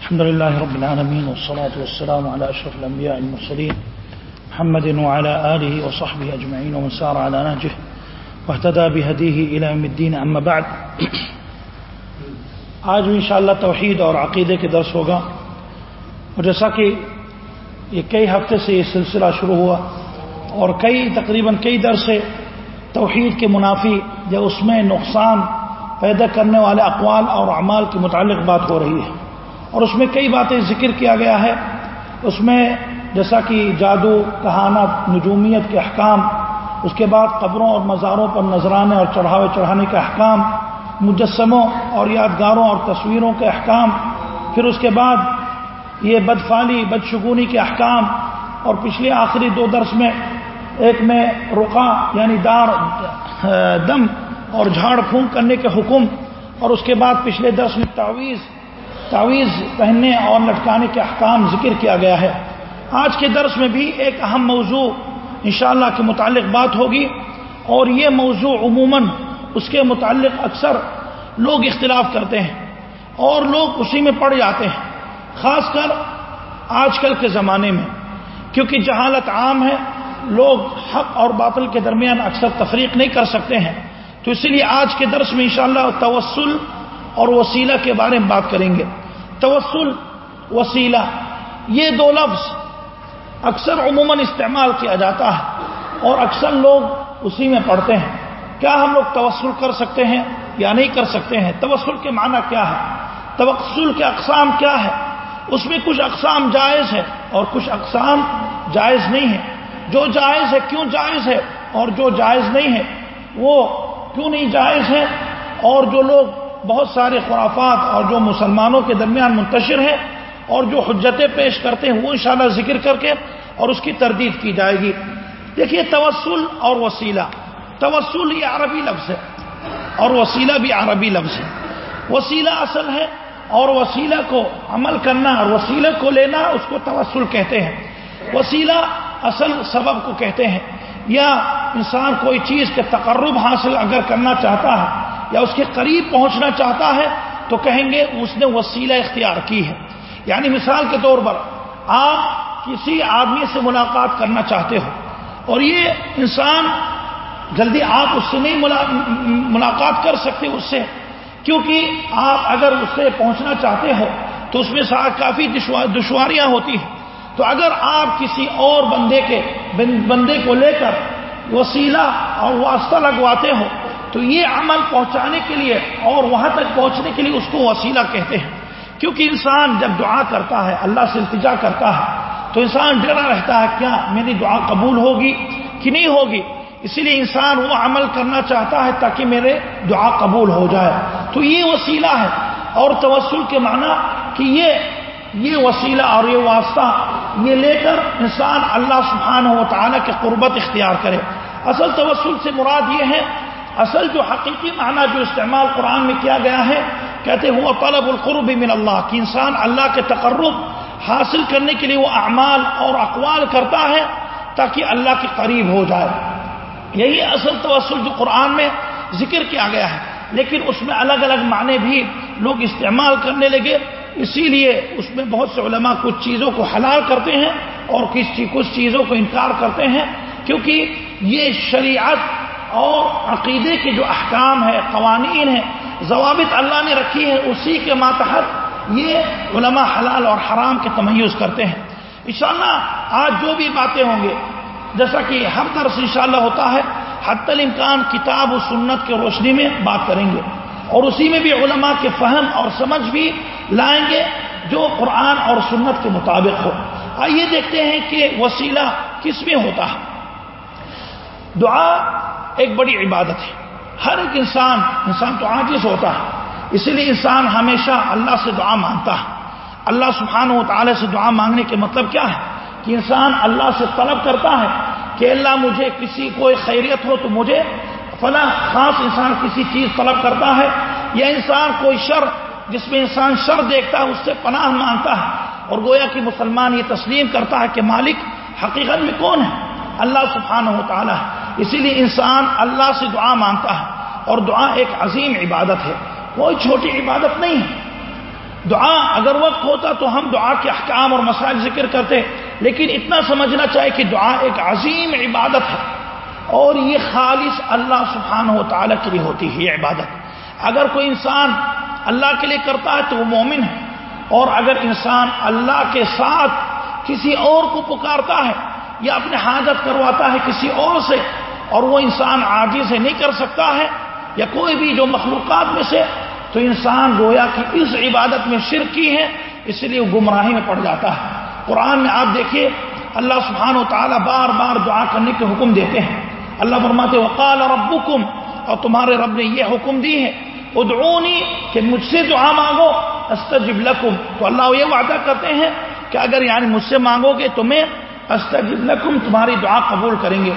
الحمد لله رب العالمين والصلاة والسلام على أشرف الأنبياء المرسلين محمد وعلى آله وصحبه أجمعين ومن سار على نهجه واهتدى بهديه إلى يوم الدين. أما بعد، آج بھی انشاءاللہ توحید اور عقیدے کے درس ہوگا۔ اور جیسا کہ یہ کئی ہفتے سے یہ سلسلہ شروع ہوا اور کئی تقریباً کئی درس توحید کے منافی یا اس میں نقصان پیدا کرنے والے اقوال اور اعمال کے متعلق بات ہو رہی ہے اور اس میں کئی باتیں ذکر کیا گیا ہے اس میں جیسا کہ جادو کہانت نجومیت کے احکام، اس کے بعد قبروں اور مزاروں پر نذرانے اور چڑھاوے چڑھانے کے احکام، مجسموں اور یادگاروں اور تصویروں کے احکام، پھر اس کے بعد یہ بدفالی بدشگونی کے احکام اور پچھلے آخری دو درس میں ایک میں رقا یعنی دار، دم اور جھاڑ پھونک کرنے کے حکم اور اس کے بعد پچھلے درس میں تعویذ تعویذ پہننے اور لٹکانے کے احکام ذکر کیا گیا ہے۔ آج کے درس میں بھی ایک اہم موضوع انشاءاللہ کے متعلق بات ہوگی اور یہ موضوع عموماً اس کے متعلق اکثر لوگ اختلاف کرتے ہیں اور لوگ اسی میں پڑ جاتے ہیں، خاص کر آج کل کے زمانے میں، کیونکہ جہالت عام ہے، لوگ حق اور باطل کے درمیان اکثر تفریق نہیں کر سکتے ہیں۔ تو اسی لیے آج کے درس میں انشاءاللہ توسل اور وسیلہ کے بارے میں بات کریں گے۔ توسل، وسیلہ، یہ دو لفظ اکثر عموماً استعمال کیا جاتا ہے اور اکثر لوگ اسی میں پڑھتے ہیں۔ کیا ہم لوگ توسل کر سکتے ہیں یا نہیں کر سکتے ہیں؟ توسل کے معنی کیا ہے؟ توسل کے اقسام کیا ہے؟ اس میں کچھ اقسام جائز ہے اور کچھ اقسام جائز نہیں ہے جو جائز ہے، کیوں جائز ہے اور جو جائز نہیں ہے، وہ کیوں نہیں جائز ہے اور جو لوگ بہت سارے خرافات اور جو مسلمانوں کے درمیان منتشر ہیں اور جو حجتیں پیش کرتے ہیں وہ انشاءاللہ ذکر کر کے اور اس کی تردید کی جائے گی۔ دیکھیے، توسل اور وسیلہ۔ توسل یہ عربی لفظ ہے اور وسیلہ بھی عربی لفظ ہے۔ وسیلہ اصل ہے اور وسیلہ کو عمل کرنا اور وسیلہ کو لینا اس کو توسل کہتے ہیں۔ وسیلہ اصل سبب کو کہتے ہیں۔ یا انسان کوئی چیز کے تقرب حاصل اگر کرنا چاہتا ہے یا اس کے قریب پہنچنا چاہتا ہے تو کہیں گے اس نے وسیلہ اختیار کی ہے۔ یعنی مثال کے طور پر آپ کسی آدمی سے ملاقات کرنا چاہتے ہو اور یہ انسان جلدی آپ اس سے نہیں ملاقات کر سکتے اس سے، کیونکہ آپ اگر اس سے پہنچنا چاہتے ہو تو اس میں کافی دشواریاں ہوتی ہیں۔ تو اگر آپ کسی اور بندے کے بندے کو لے کر وسیلہ اور واسطہ لگواتے ہو تو یہ عمل پہنچانے کے لیے اور وہاں تک پہنچنے کے لیے اس کو وسیلہ کہتے ہیں۔ کیونکہ انسان جب دعا کرتا ہے، اللہ سے التجا کرتا ہے، تو انسان ڈرا رہتا ہے، کیا میری دعا قبول ہوگی کہ نہیں ہوگی؟ اسی لیے انسان وہ عمل کرنا چاہتا ہے تاکہ میرے دعا قبول ہو جائے۔ تو یہ وسیلہ ہے۔ اور توسل کے معنی کہ یہ یہ وسیلہ اور یہ واسطہ یہ لے کر انسان اللہ سبحانہ و تعالیٰ کے قربت اختیار کرے۔ اصل توسل سے مراد یہ ہے، اصل جو حقیقی معنی جو استعمال قرآن میں کیا گیا ہے، کہتے وہ طلب القرب من اللہ کہ انسان اللہ کے تقرب حاصل کرنے کے لیے وہ اعمال اور اقوال کرتا ہے تاکہ اللہ کے قریب ہو جائے۔ یہی اصل توسل جو قرآن میں ذکر کیا گیا ہے۔ لیکن اس میں الگ الگ معنی بھی لوگ استعمال کرنے لگے۔ اسی لیے اس میں بہت سے علماء کچھ چیزوں کو حلال کرتے ہیں اور کچھ چیزوں کو انکار کرتے ہیں، کیونکہ یہ شریعت اور عقیدے کے جو احکام ہے قوانین ہیں، ضوابط اللہ نے رکھی ہے اسی کے ماتحت یہ علماء حلال اور حرام کے تمیز کرتے ہیں۔ انشاءاللہ آج جو بھی باتیں ہوں گے، جیسا کہ ہر طرح انشاءاللہ ہوتا ہے حت الامکان کتاب و سنت کے روشنی میں بات کریں گے۔ اور اسی میں بھی علماء کے فہم اور سمجھ بھی لائیں گے جو قرآن اور سنت کے مطابق ہو۔ آئیے دیکھتے ہیں کہ وسیلہ کس میں ہوتا ہے۔ دعا ایک بڑی عبادت ہے۔ ہر ایک انسان انسان تو عاجز ہوتا ہے۔ اسی لیے انسان ہمیشہ اللہ سے دعا مانگتا ہے۔ اللہ سبحانہ و تعالی سے دعا مانگنے کے مطلب کیا ہے؟ کہ انسان اللہ سے طلب کرتا ہے کہ اللہ مجھے کسی کوئی خیریت ہو تو مجھے فلاں خاص انسان کسی چیز طلب کرتا ہے یا انسان کوئی شر جس میں انسان شر دیکھتا ہے، اس سے پناہ مانگتا ہے۔ اور گویا کہ مسلمان یہ تسلیم کرتا ہے کہ مالک حقیقت میں کون ہے؟ اللہ سبحانہ و تعالیٰ ہے۔ اسی لیے انسان اللہ سے دعا مانگتا ہے۔ اور دعا ایک عظیم عبادت ہے۔ کوئی چھوٹی عبادت نہیں ہے۔ دعا اگر وقت ہوتا تو ہم دعا کے احکام اور مسائل ذکر کرتے، لیکن اتنا سمجھنا چاہے کہ دعا ایک عظیم عبادت ہے۔ اور یہ خالص اللہ سبحانہ و تعالیٰ کے لیے ہوتی ہے یہ عبادت۔ اگر کوئی انسان اللہ کے لیے کرتا ہے تو وہ مومن ہے۔ اور اگر انسان اللہ کے ساتھ کسی اور کو پکارتا ہے یا اپنے حاجت کرواتا ہے کسی اور سے اور وہ انسان آجی سے نہیں کر سکتا ہے یا کوئی بھی جو مخلوقات میں سے، تو انسان گویا کہ اس عبادت میں شرک کی ہے، اس لیے وہ گمراہی میں پڑ جاتا ہے۔ قرآن میں آپ دیکھیے، اللہ سبحانہ و تعالیٰ بار بار دعا کرنے کے حکم دیتے ہیں۔ اللہ فرماتے وقال ربکم اور تمہارے رب نے یہ حکم دی ہے، ادعونی کہ مجھ سے دعا مانگو استجب لکم، تو اللہ یہ وعدہ کرتے ہیں کہ اگر یعنی مجھ سے مانگو گے تمہیں استجب لکم، تمہاری دعا قبول کریں گے.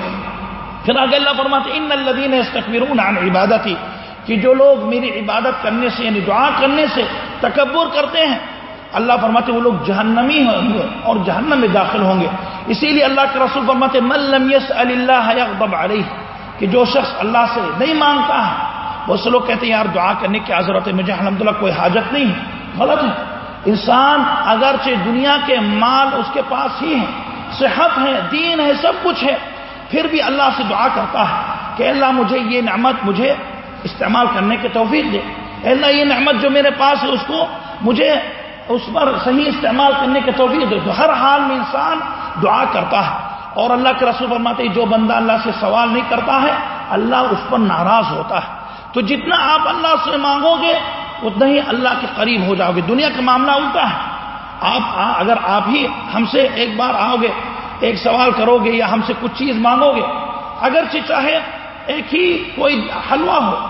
پھر آگے اللہ فرماتے ان الذین یستکبرون عن عبادتی کہ جو لوگ میری عبادت کرنے سے یعنی دعا کرنے سے تکبر کرتے ہیں اللہ فرماتے وہ لوگ جہنمی ہوں گے اور جہنم میں داخل ہوں گے۔ اسی لیے اللہ کے رسول فرماتے من لم يسأل اللہ یغضب علیہ کہ جو شخص اللہ سے نہیں مانگتا ہے، بہت سے لوگ کہتے ہیں، یار دعا کرنے کی ضرورت ہے، مجھے الحمدللہ کوئی حاجت نہیں ہے۔ غلط ہے۔ انسان اگرچہ دنیا کے مال اس کے پاس ہی ہے صحت ہے، دین ہے، سب کچھ ہے، پھر بھی اللہ سے دعا کرتا ہے کہ اللہ مجھے یہ نعمت مجھے استعمال کرنے کے توفیق دے۔ اللہ یہ نعمت جو میرے پاس ہے، اس کو مجھے اس پر صحیح استعمال کرنے کے توفیق دے ہر حال میں انسان دعا کرتا ہے اور اللہ کے رسول فرماتے جو بندہ اللہ سے سوال نہیں کرتا ہے، اللہ اس پر ناراض ہوتا ہے۔ تو جتنا آپ اللہ سے مانگو گے، اتنا ہی اللہ کے قریب ہو جاؤ گے۔ دنیا کا معاملہ الٹا ہے۔ آپ، اگر آپ ہی ہم سے ایک بار آؤ گے، ایک سوال کرو گے یا ہم سے کچھ چیز مانگو گے اگر چاہے ایک ہی کوئی حلوہ ہو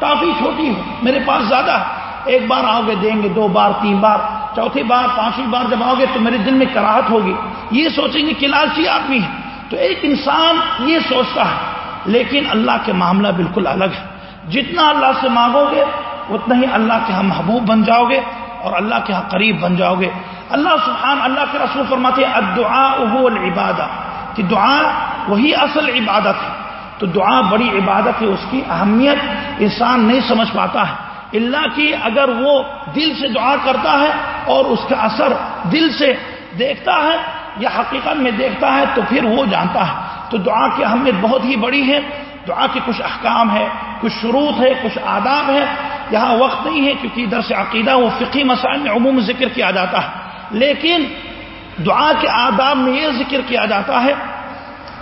کافی چھوٹی ہو، میرے پاس زیادہ ہے، ایک بار آؤ گے، دیں گے، دو بار، تین بار چوتھی بار، پانچویں بار جب آؤ گے تو میرے دل میں کراہت ہوگی۔ یہ سوچیں گے کہ لالچی آدمی ہے۔ تو ایک انسان یہ سوچتا ہے، لیکن اللہ کے معاملہ بالکل الگ ہے۔ جتنا اللہ سے مانگو گے، اتنا ہی اللہ کے ہم محبوب بن جاؤ گے اور اللہ کے ہاں قریب بن جاؤ گے۔ اللہ سبحان، اللہ کے رسول فرماتے ہیں ادعا العبادت کہ دعا وہی اصل عبادت ہے۔ تو دعا بڑی عبادت ہے، اس کی اہمیت انسان نہیں سمجھ پاتا ہے۔ اللہ کی اگر وہ دل سے دعا کرتا ہے اور اس کا اثر دل سے دیکھتا ہے یا حقیقت میں دیکھتا ہے تو پھر وہ جانتا ہے۔ تو دعا کی اہمیت بہت ہی بڑی ہے۔ دعا کے کچھ احکام ہے کچھ شروط ہے کچھ آداب ہے یہاں وقت نہیں ہے کیونکہ ادھر سے عقیدہ وہ فقی مسائل میں عموم ذکر کیا جاتا ہے۔ لیکن دعا کے آداب میں یہ ذکر کیا جاتا ہے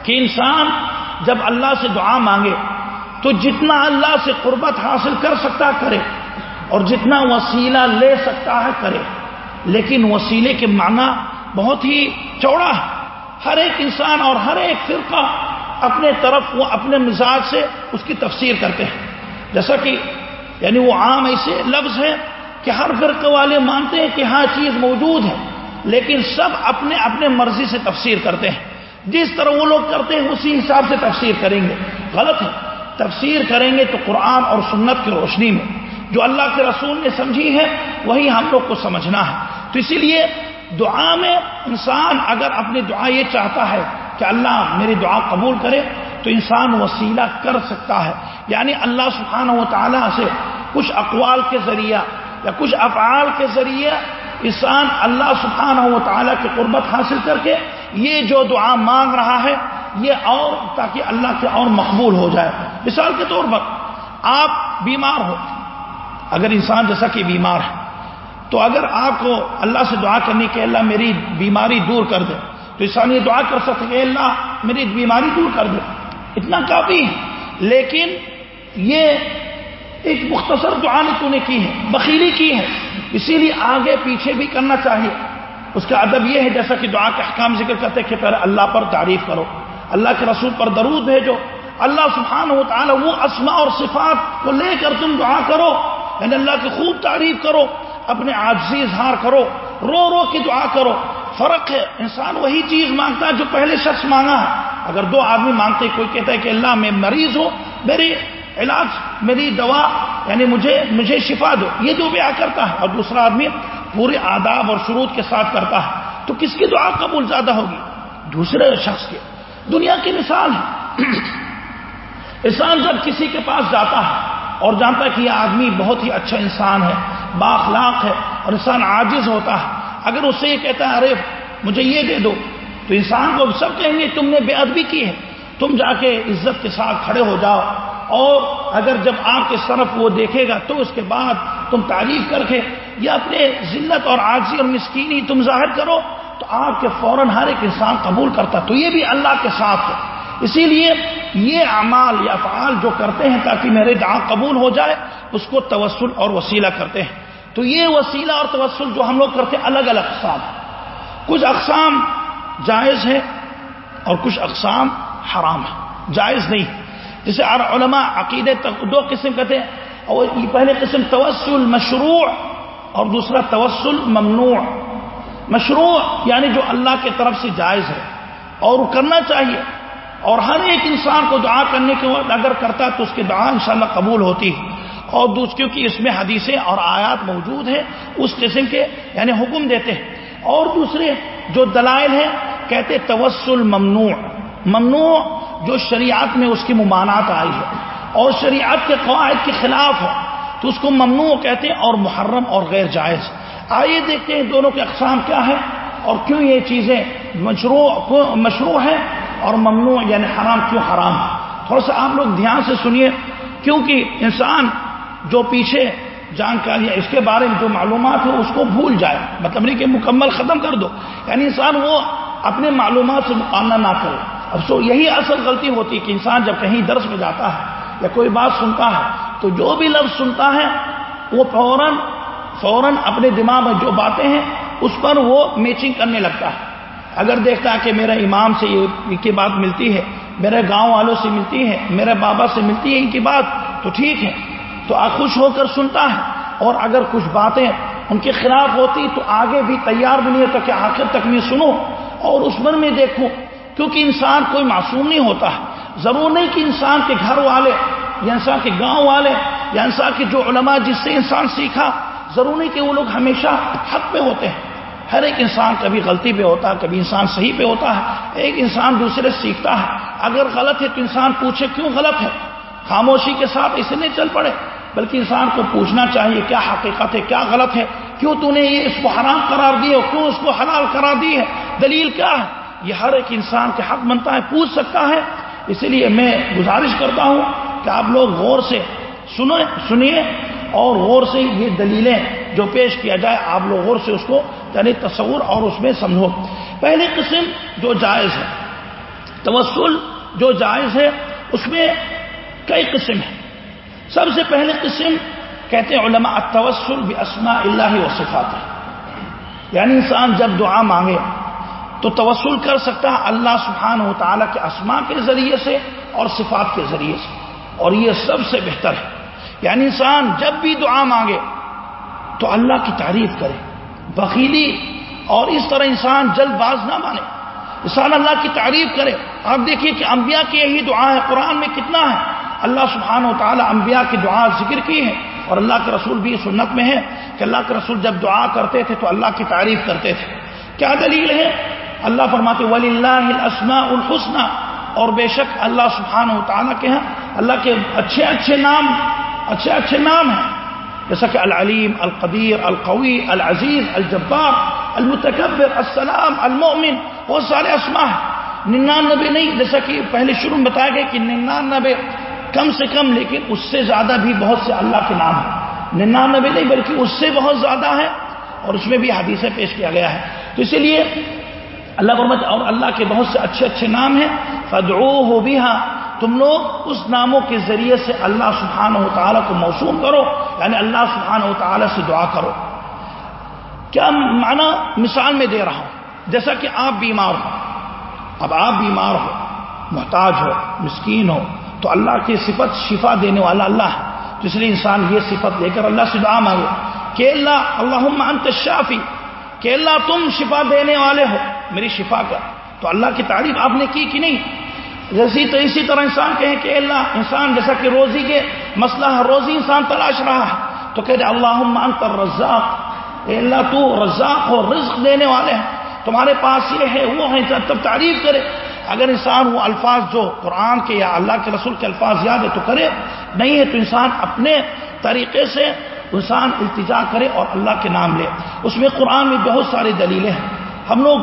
کہ انسان جب اللہ سے دعا مانگے تو جتنا اللہ سے قربت حاصل کر سکتا کرے۔ اور جتنا وسیلہ لے سکتا ہے کرے لیکن وسیلے کے معنی بہت ہی چوڑا ہے۔ ہر ایک انسان اور ہر ایک فرقہ اپنے طرف وہ اپنے مزاج سے اس کی تفسیر کرتے ہیں۔ جیسا کہ یعنی وہ عام ایسے لفظ ہے کہ ہر فرقے والے مانتے ہیں کہ ہاں چیز موجود ہے، لیکن سب اپنے اپنے مرضی سے تفسیر کرتے ہیں۔ جس طرح وہ لوگ کرتے ہیں، اسی حساب سے تفسیر کریں گے۔ غلط ہے۔ تفسیر کریں گے تو قرآن اور سنت کی روشنی میں۔ جو اللہ کے رسول نے سمجھی ہے، وہی ہم لوگ کو سمجھنا ہے۔ تو اسی لیے دعا میں انسان اگر اپنی دعا یہ چاہتا ہے کہ اللہ میری دعا قبول کرے، تو انسان وسیلہ کر سکتا ہے۔ یعنی اللہ سبحانہ و تعالیٰ سے کچھ اقوال کے ذریعہ یا کچھ افعال کے ذریعے انسان اللہ سبحانہ و تعالیٰ کی قربت حاصل کر کے یہ جو دعا مانگ رہا ہے، یہ اور تاکہ اللہ کے اور مقبول ہو جائے۔ مثال کے طور پر آپ بیمار ہو۔ اگر انسان جیسا کہ بیمار ہے، تو اگر آپ کو اللہ سے دعا کرنی کہ اللہ میری بیماری دور کر دے، تو انسان یہ دعا کر سکتے کہ اللہ میری بیماری دور کر دے۔ اتنا کافی ہے۔ لیکن یہ ایک مختصر دعا نے تو نے کی ہے، بخیلی کی ہے۔ اسی لیے آگے پیچھے بھی کرنا چاہیے۔ اس کا ادب یہ ہے، جیسا کہ دعا کے احکام ذکر کرتے کہ پہلے اللہ پر تعریف کرو۔ اللہ کے رسول پر درود بھیجو۔ اللہ سبحانہ و تعالی وہ اسماء اور صفات کو لے کر تم دعا کرو۔ یعنی اللہ کی خوب تعریف کرو، اپنے آجزی اظہار کرو، رو رو کے دعا کرو۔ فرق ہے، انسان وہی چیز مانگتا ہے جو پہلے شخص مانگا ہے۔ اگر دو آدمی مانگتے کوئی کہتا ہے کہ اللہ میں مریض ہوں میری علاج، میری دوا یعنی مجھے مجھے شفا دو۔ یہ دو بیاہ کرتا ہے۔ اور دوسرا آدمی پورے آداب اور شروط کے ساتھ کرتا ہے۔ تو کس کی دعا قبول زیادہ ہوگی؟ دوسرے شخص کے۔ دنیا کی مثال ہے۔ انسان جب کسی کے پاس جاتا ہے اور جانتا ہے کہ یہ آدمی بہت ہی اچھا انسان ہے باخلاق ہے اور انسان عاجز ہوتا ہے۔ اگر اسے یہ کہتا ہے، ارے مجھے یہ دے دو، تو انسان کو سب کہیں گے، تم نے بے ادبی کی ہے، تم جا کے عزت کے ساتھ کھڑے ہو جاؤ۔ اور اگر جب آپ کے صرف وہ دیکھے گا، تو اس کے بعد تم تعریف کر کے یا اپنے ذلت اور عاجزی اور مسکینی تم ظاہر کرو، تو آپ کے فوراً ہر ایک انسان قبول کرتا تو یہ بھی اللہ کے ساتھ ہے۔ اسی لیے یہ اعمال یا افعال جو کرتے ہیں تاکہ میرے دعا قبول ہو جائے، اس کو توسل اور وسیلہ کرتے ہیں۔ تو یہ وسیلہ اور توسل جو ہم لوگ کرتے ہیں، الگ الگ اقسام۔ کچھ اقسام جائز ہے اور کچھ اقسام حرام ہے جائز نہیں۔ جسے علماء عقیدے دو قسم کہتے ہیں۔ اور پہلے قسم توسل مشروع اور دوسرا توسل ممنوع۔ مشروع یعنی جو اللہ کی طرف سے جائز ہے۔ اور کرنا چاہیے۔ اور ہر ایک انسان کو دعا کرنے کے وقت اگر کرتا تو اس کی دعا انشاءاللہ قبول ہوتی ہے اور دوسرے کیونکہ اس میں حدیثیں اور آیات موجود ہیں، اس قسم کے یعنی حکم دیتے ہیں۔ اور دوسرے جو دلائل ہیں، کہتے توسل ممنوع۔ ممنوع جو شریعت میں اس کی ممانعت آئی ہے۔ اور شریعت کے قواعد کے خلاف ہے۔ تو اس کو ممنوع کہتے ہیں اور محرم اور غیر جائز۔ آئیے دیکھتے ہیں دونوں کے اقسام کیا ہے اور کیوں یہ چیزیں مشروع مشروع ہیں۔ اور ممنوع یعنی حرام کیوں حرام؟ ہے تھوڑا سا آپ لوگ دھیان سے سنیے، کیونکہ انسان جو پیچھے جانکاری ہے، اس کے بارے میں جو معلومات ہے اس کو بھول جائے۔ مطلب نہیں کہ مکمل ختم کر دو۔ یعنی انسان وہ اپنے معلومات سے مقابلہ نہ کرے۔ اب سو یہی اصل غلطی ہوتی ہے کہ انسان جب کہیں درس میں جاتا ہے یا کوئی بات سنتا ہے، تو جو بھی لفظ سنتا ہے، وہ فوراً فوراً اپنے دماغ میں جو باتیں ہیں، اس پر وہ میچنگ کرنے لگتا ہے۔ اگر دیکھتا ہے کہ میرا امام سے یہ کی بات ملتی ہے، میرے گاؤں والوں سے ملتی ہے، میرے بابا سے ملتی ہے ان کی بات، تو ٹھیک ہے۔ تو خوش ہو کر سنتا ہے۔ اور اگر کچھ باتیں ان کے خلاف ہوتی تو آگے بھی تیار بھی نہیں ہوتا کہ آخر تک میں سنوں اور اس من میں دیکھوں۔ کیونکہ انسان کوئی معصوم نہیں ہوتا۔ ہے ضرور نہیں کہ انسان کے گھر والے یا انسان کے گاؤں والے یا انسان کے جو علماء جس سے انسان سیکھا، ضرور نہیں کہ وہ لوگ ہمیشہ حق پہ ہوتے ہیں۔ ہر ایک انسان کبھی غلطی پہ ہوتا ہے، کبھی انسان صحیح پہ ہوتا ہے، ایک انسان دوسرے سیکھتا ہے۔ اگر غلط ہے تو انسان پوچھے کیوں غلط ہے؟ خاموشی کے ساتھ اسے نہیں چل پڑے۔ بلکہ انسان کو پوچھنا چاہیے، کیا حقیقت ہے، کیا غلط ہے؟ کیوں تو نے یہ اس کو حرام قرار دی ہے؟ کیوں اس کو حلال قرار دی ہے؟ دلیل کیا ہے؟ یہ ہر ایک انسان کے حق بنتا ہے، پوچھ سکتا ہے۔ اسی لیے میں گزارش کرتا ہوں کہ آپ لوگ غور سے سنیے۔ اور غور سے یہ دلیلیں جو پیش کیا جائے، آپ لوگ غور سے اس کو یعنی تصور اور اس میں سمجھو۔ پہلی قسم جو جائز ہے، توسل جو جائز ہے، اس میں کئی قسم ہیں۔ سب سے پہلے قسم کہتے ہیں علماء التوسل باسماء اللہ و صفات یعنی انسان جب دعا مانگے تو توسل کر سکتا ہے اللہ سبحانہ و تعالیٰ کے اسماء کے ذریعے سے اور صفات کے ذریعے سے۔ اور یہ سب سے بہتر ہے۔ یعنی انسان جب بھی دعا مانگے تو اللہ کی تعریف کرے، بخیلی اور اس طرح انسان جلد باز نہ مانے۔ انسان اللہ کی تعریف کرے۔ آپ دیکھیے کہ انبیاء کی یہی دعا ہے، قرآن میں کتنا ہے۔ اللہ سبحانہ و تعالیٰ انبیاء کی دعا ذکر کی ہے اور اللہ کے رسول بھی سنت میں ہے کہ اللہ کے رسول جب دعا کرتے تھے تو اللہ کی تعریف کرتے تھے۔ کیا دلیل ہے؟ اللہ فرماتے ولی اللہ السما الحسنہ اور بے شک اللہ سبحانہ و تعالیٰ کے ہیں اللہ کے اچھے اچھے نام اچھے اچھے نام ہیں۔ جیسا کہ العلیم، القدیر، القوی، العزیز، الجبار، المتکبر، السلام، المؤمن، بہت سارے اسما ہیں۔ ننانوے نہیں، جیسا کہ پہلے شروع میں بتایا گیا کہ ننانوے کم سے کم، لیکن اس سے زیادہ بھی بہت سے اللہ کے نام ہیں۔ ننانوے نہیں، بلکہ اس سے بہت زیادہ ہے اور اس میں بھی حدیثیں پیش کیا گیا ہے۔ تو اسی لیے اللہ برمت اور اللہ کے بہت سے اچھے اچھے نام ہیں۔ فدعو ہو بھی ہاں تم لوگ اس ناموں کے ذریعے سے اللہ سبحانہ و تعالیٰ کو موسوم کرو یعنی اللہ سبحانہ و تعالیٰ سے دعا کرو۔ کیا معنی مثال میں دے رہا ہوں؟ جیسا کہ آپ بیمار ہو اب آپ بیمار ہو، محتاج ہو، مسکین ہو، تو اللہ کی صفت شفا دینے والا اللہ ہے۔ تو اس لیے انسان یہ صفت لے کر اللہ سے دعا مانگے۔ کہ اللہ اللہ انت شافی کہ اللہ تم شفا دینے والے ہو، میری شفا کا تو اللہ کی تعریف آپ نے کی کہ نہیں؟ جیسی تو اسی طرح انسان کہیں کہ اللہ، انسان جیسا کہ روزی کے مسئلہ ہے، روزی انسان تلاش رہا ہے۔ تو کہتے اللہ انت رزاق اے اللہ، تو رزاق ہو رزق دینے والے ہیں۔ تمہارے پاس یہ ہے، وہ ہے تب تعریف کرے۔ اگر انسان وہ الفاظ جو قرآن کے یا اللہ کے رسول کے الفاظ یاد ہے تو کرے۔ نہیں ہے تو انسان اپنے طریقے سے انسان التجا کرے اور اللہ کے نام لے۔ اس میں قرآن میں بہت ساری دلیلیں ہیں۔ ہم لوگ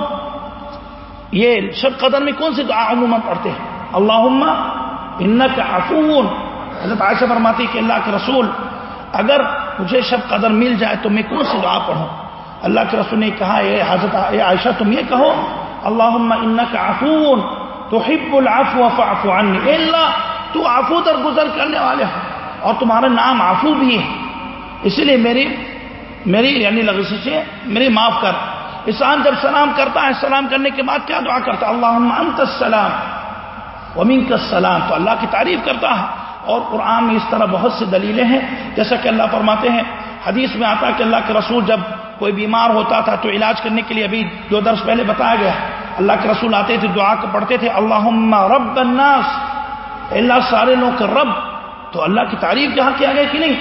یہ شب قدر میں کون سی دعا عموماً پڑھتے ہیں؟ اللہ ان کا افون حضرت عائشہ فرماتی کہ اللہ کے رسول، اگر مجھے شب قدر مل جائے تو میں کون سی دعا پڑھوں؟ اللہ کے رسول نے کہا، اے حضرت، اے عائشہ، تم یہ کہو اللہ ان کا تو حب العفو فاعف عنی۔ اے اللہ، تو آفو در گزر کرنے والے ہو اور تمہارا نام آفو بھی ہے اسی لیے میری میری یعنی لفظ سے میری معاف کر۔ انسان جب سلام کرتا ہے، سلام کرنے کے بعد کیا دعا کرتا اللہ انت السلام۔ ومین کا سلام تو اللہ کی تعریف کرتا ہے۔ اور قرآن میں اس طرح بہت سے دلیلیں ہیں، جیسا کہ اللہ فرماتے ہیں، حدیث میں آتا ہے کہ اللہ کے رسول جب کوئی بیمار ہوتا تھا تو علاج کرنے کے لیے ابھی دو درس پہلے بتایا گیا اللہ کے رسول آتے تھے، دعا کو پڑھتے تھے اللہ رب الناس اللہ سارے لوگ کا رب۔ تو اللہ کی تعریف جہاں کیا گیا کہ نہیں؟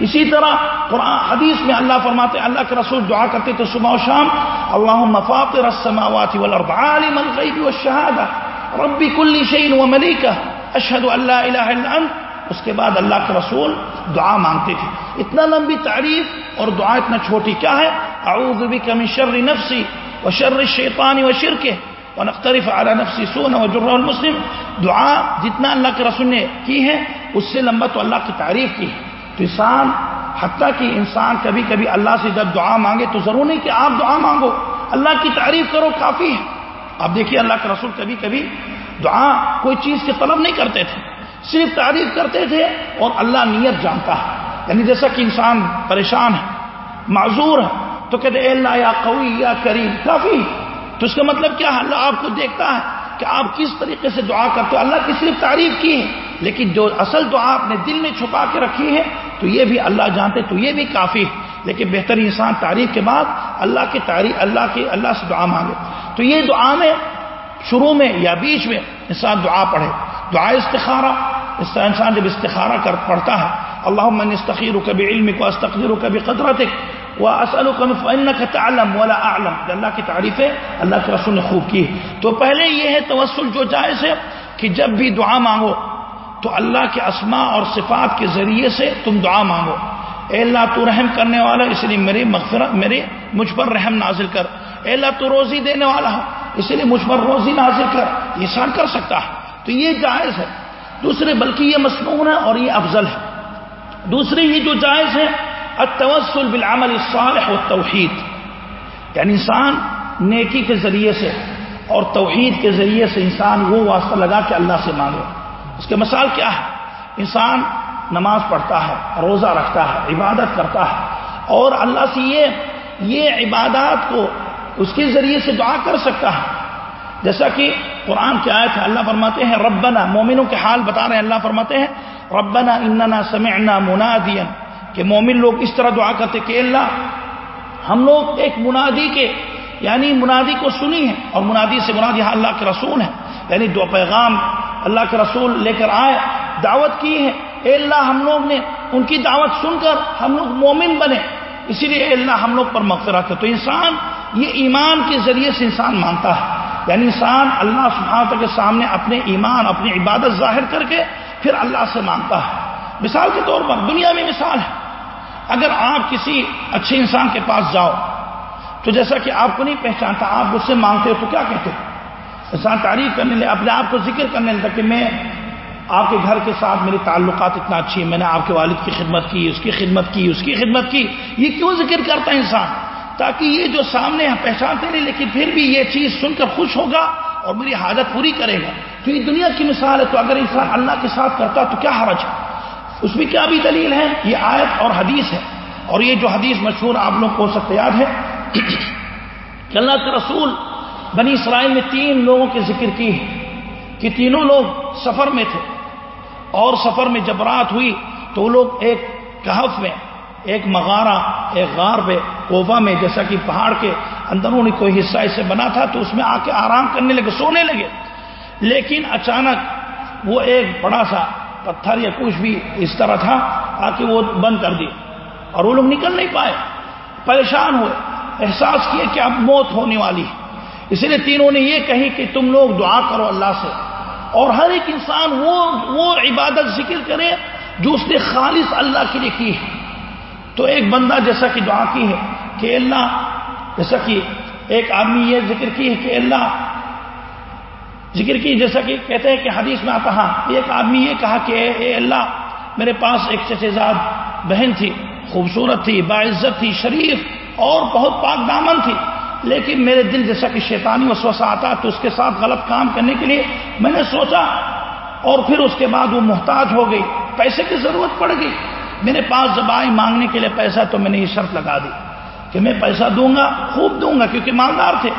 اسی طرح قرآن، حدیث میں اللہ فرماتے اللہ کے رسول دعا کرتے تھے صبح و شام اللہ مفاطر السماوات والارض، عالم الغیب والشہادہ۔ ربی کل شعین و ملیکہ، اشہد اللہ الہ الا انت۔ اس کے بعد اللہ کے رسول دعا مانگتے تھے۔ اتنا لمبی تعریف اور دعا اتنا چھوٹی کیا ہے؟ اعوذ بک من شر نفسی و شر الشیطان و شرکہ۔ ونختلف على نفسی سونا وجرہ المسلم۔ دعا جتنا اللہ کے رسول نے کی ہے، اس سے لمبا تو اللہ کی تعریف کی ہے۔ تو انسان، حتیٰ کہ انسان کبھی کبھی اللہ سے جب دعا مانگے تو ضرور نہیں کہ آپ دعا مانگو۔ اللہ کی تعریف کرو، کافی ہے۔ آپ دیکھیے اللہ کے رسول کبھی کبھی دعا کوئی چیز کے طلب نہیں کرتے تھے، صرف تعریف کرتے تھے اور اللہ نیت جانتا ہے۔ یعنی جیسا کہ انسان پریشان ہے، معذور ہے، تو کہتے اے اللہ، یا قوی، یا کریم، کافی۔ تو اس کا مطلب کیا ہے؟ اللہ آپ کو دیکھتا ہے کہ آپ کس طریقے سے دعا کرتے ہو۔ اللہ کی صرف تعریف کی ہے، لیکن جو اصل دعا اپنے دل میں چھپا کے رکھی ہے، تو یہ بھی اللہ جانتے، تو یہ بھی کافی ہے۔ لیکن بہتر انسان تعریف کے بعد اللہ کی تعریف، اللہ کی، اللہ سے دعا مانگے۔ تو یہ دعا میں، شروع میں یا بیچ میں انسان دعا پڑھے۔ دعا استخارہ، اس طرح انسان جب استخارہ کر، پڑھتا ہے اللہ من استخیر کبھی علم کو استخیر و کبھی قدرت وہ اصل تعلم ولا اعلم۔ اللہ کی تعریف اللہ کے رسول نے خوب کی۔ تو پہلے یہ ہے توسل جو جائز ہے کہ جب بھی دعا مانگو، تو اللہ کے اسماء اور صفات کے ذریعے سے تم دعا مانگو۔ اے اللہ تو رحم کرنے والا، اس لیے میری مغفرت، میرے مجھ پر رحم نازل کر۔ اے اللہ تو روزی دینے والا ہے اس لیے مجھ پر روزی نازل کر۔ یہ سان کر سکتا ہے۔ تو یہ جائز ہے۔ دوسرے، بلکہ یہ مصنون ہے اور یہ افضل ہے۔ دوسرے یہ جو جائز ہے، التوسل بالعمل الصالح والتوحید۔ یعنی انسان نیکی کے ذریعے سے اور توحید کے ذریعے سے انسان وہ واسطہ لگا کہ اللہ سے مانگے۔ اس کے مثال کیا ہے انسان نماز پڑھتا ہے، روزہ رکھتا ہے، عبادت کرتا ہے۔ اور اللہ سے یہ یہ عبادات کو اس کے ذریعے سے دعا کر سکتا ہے۔ جیسا کہ قرآن کی آیت ہے، اللہ فرماتے ہیں، ربنا، مومنوں کے حال بتا رہے ہیں، اللہ فرماتے ہیں، ربنا اننا سمعنا منادیا۔ کہ مومن لوگ اس طرح دعا کرتے کہ اللہ، ہم لوگ ایک منادی کے یعنی منادی کو سنی ہے، اور منادی سے منادی ہاں اللہ کے رسول ہے یعنی دو پیغام اللہ کے رسول لے کر آئے، دعوت کی ہے۔ اے اللہ ہم لوگ نے ان کی دعوت سن کر ہم لوگ مومن بنے۔ اسی لیے اے اللہ ہم لوگ پر مغفرت ہے تو انسان یہ ایمان کے ذریعے سے انسان مانتا ہے۔ یعنی انسان اللہ سبحانہ کے سامنے اپنے ایمان، اپنی عبادت ظاہر کر کے پھر اللہ سے مانگتا ہے۔ مثال کے طور پر دنیا میں مثال ہے۔ اگر آپ کسی اچھے انسان کے پاس جاؤ، تو جیسا کہ آپ کو نہیں پہچانتا، آپ اس سے مانگتے ہو تو کیا کہتے انسان تعریف کرنے لے اپنے آپ کو ذکر کرنے لگتا کہ میں آپ کے گھر کے ساتھ میری تعلقات اتنا اچھی ہیں، میں نے آپ کے والد کی خدمت کی، اس کی خدمت کی، اس کی خدمت کی۔ یہ کیوں ذکر کرتا ہے انسان؟ تاکہ یہ جو سامنے پہچانتے نہیں، لیکن پھر بھی یہ چیز سن کر خوش ہوگا اور میری حاجت پوری کرے گا۔ تو یہ دنیا کی مثال ہے، تو اگر انسان اللہ کے ساتھ کرتا تو کیا حرج ہے؟ اس میں کیا بھی دلیل ہے؟ یہ آیت اور حدیث ہے۔ اور یہ جو حدیث مشہور آپ لوگ کو سکتے یاد ہے؟ کہ اللہ کے رسول بنی اسرائیل میں تین لوگوں کے ذکر کی ہے کہ تینوں لوگ سفر میں تھے۔ اور سفر میں جب رات ہوئی تو وہ لوگ ایک کہف میں، ایک مغارہ، ایک غار پہ کوفا میں، جیسا کہ پہاڑ کے اندروں نے کوئی حصہ اسے بنا تھا تو اس میں آ کے آرام کرنے لگے، سونے لگے۔ لیکن اچانک وہ ایک بڑا سا پتھر یا کچھ بھی اس طرح تھا، آ کے وہ بند کر دی اور وہ لوگ نکل نہیں پائے۔ پریشان ہوئے، احساس کیے کہ اب موت ہونے والی ہے۔ اس لیے تینوں نے یہ کہی کہ تم لوگ دعا کرو اللہ سے۔ اور ہر ایک انسان وہ وہ عبادت ذکر کرے جو اس نے خالص اللہ کے لیے کی ہے۔ تو ایک بندہ جیسا کہ دعا کی ہے کہ اللہ، جیسا کہ ایک آدمی یہ ذکر کی ہے کہ اللہ، ذکر کی جیسا کہ کہتے ہیں کہ حدیث میں آتا ہاں ایک آدمی یہ کہا کہ اے اللہ، میرے پاس ایک چچے زاد بہن تھی، خوبصورت تھی، باعزت تھی، شریف اور بہت پاک دامن تھی۔ لیکن میرے دل جیسا کہ شیطانی وسوسہ آتا تو اس کے ساتھ غلط کام کرنے کے لیے میں نے سوچا اور پھر اس کے بعد وہ محتاج ہو گئی، پیسے کی ضرورت پڑ گئی۔ میرے پاس جب آئی مانگنے کے لیے پیسہ تو میں نے یہ شرط لگا دی کہ میں پیسہ دوں گا، خوب دوں گا کیونکہ مالدار تھے۔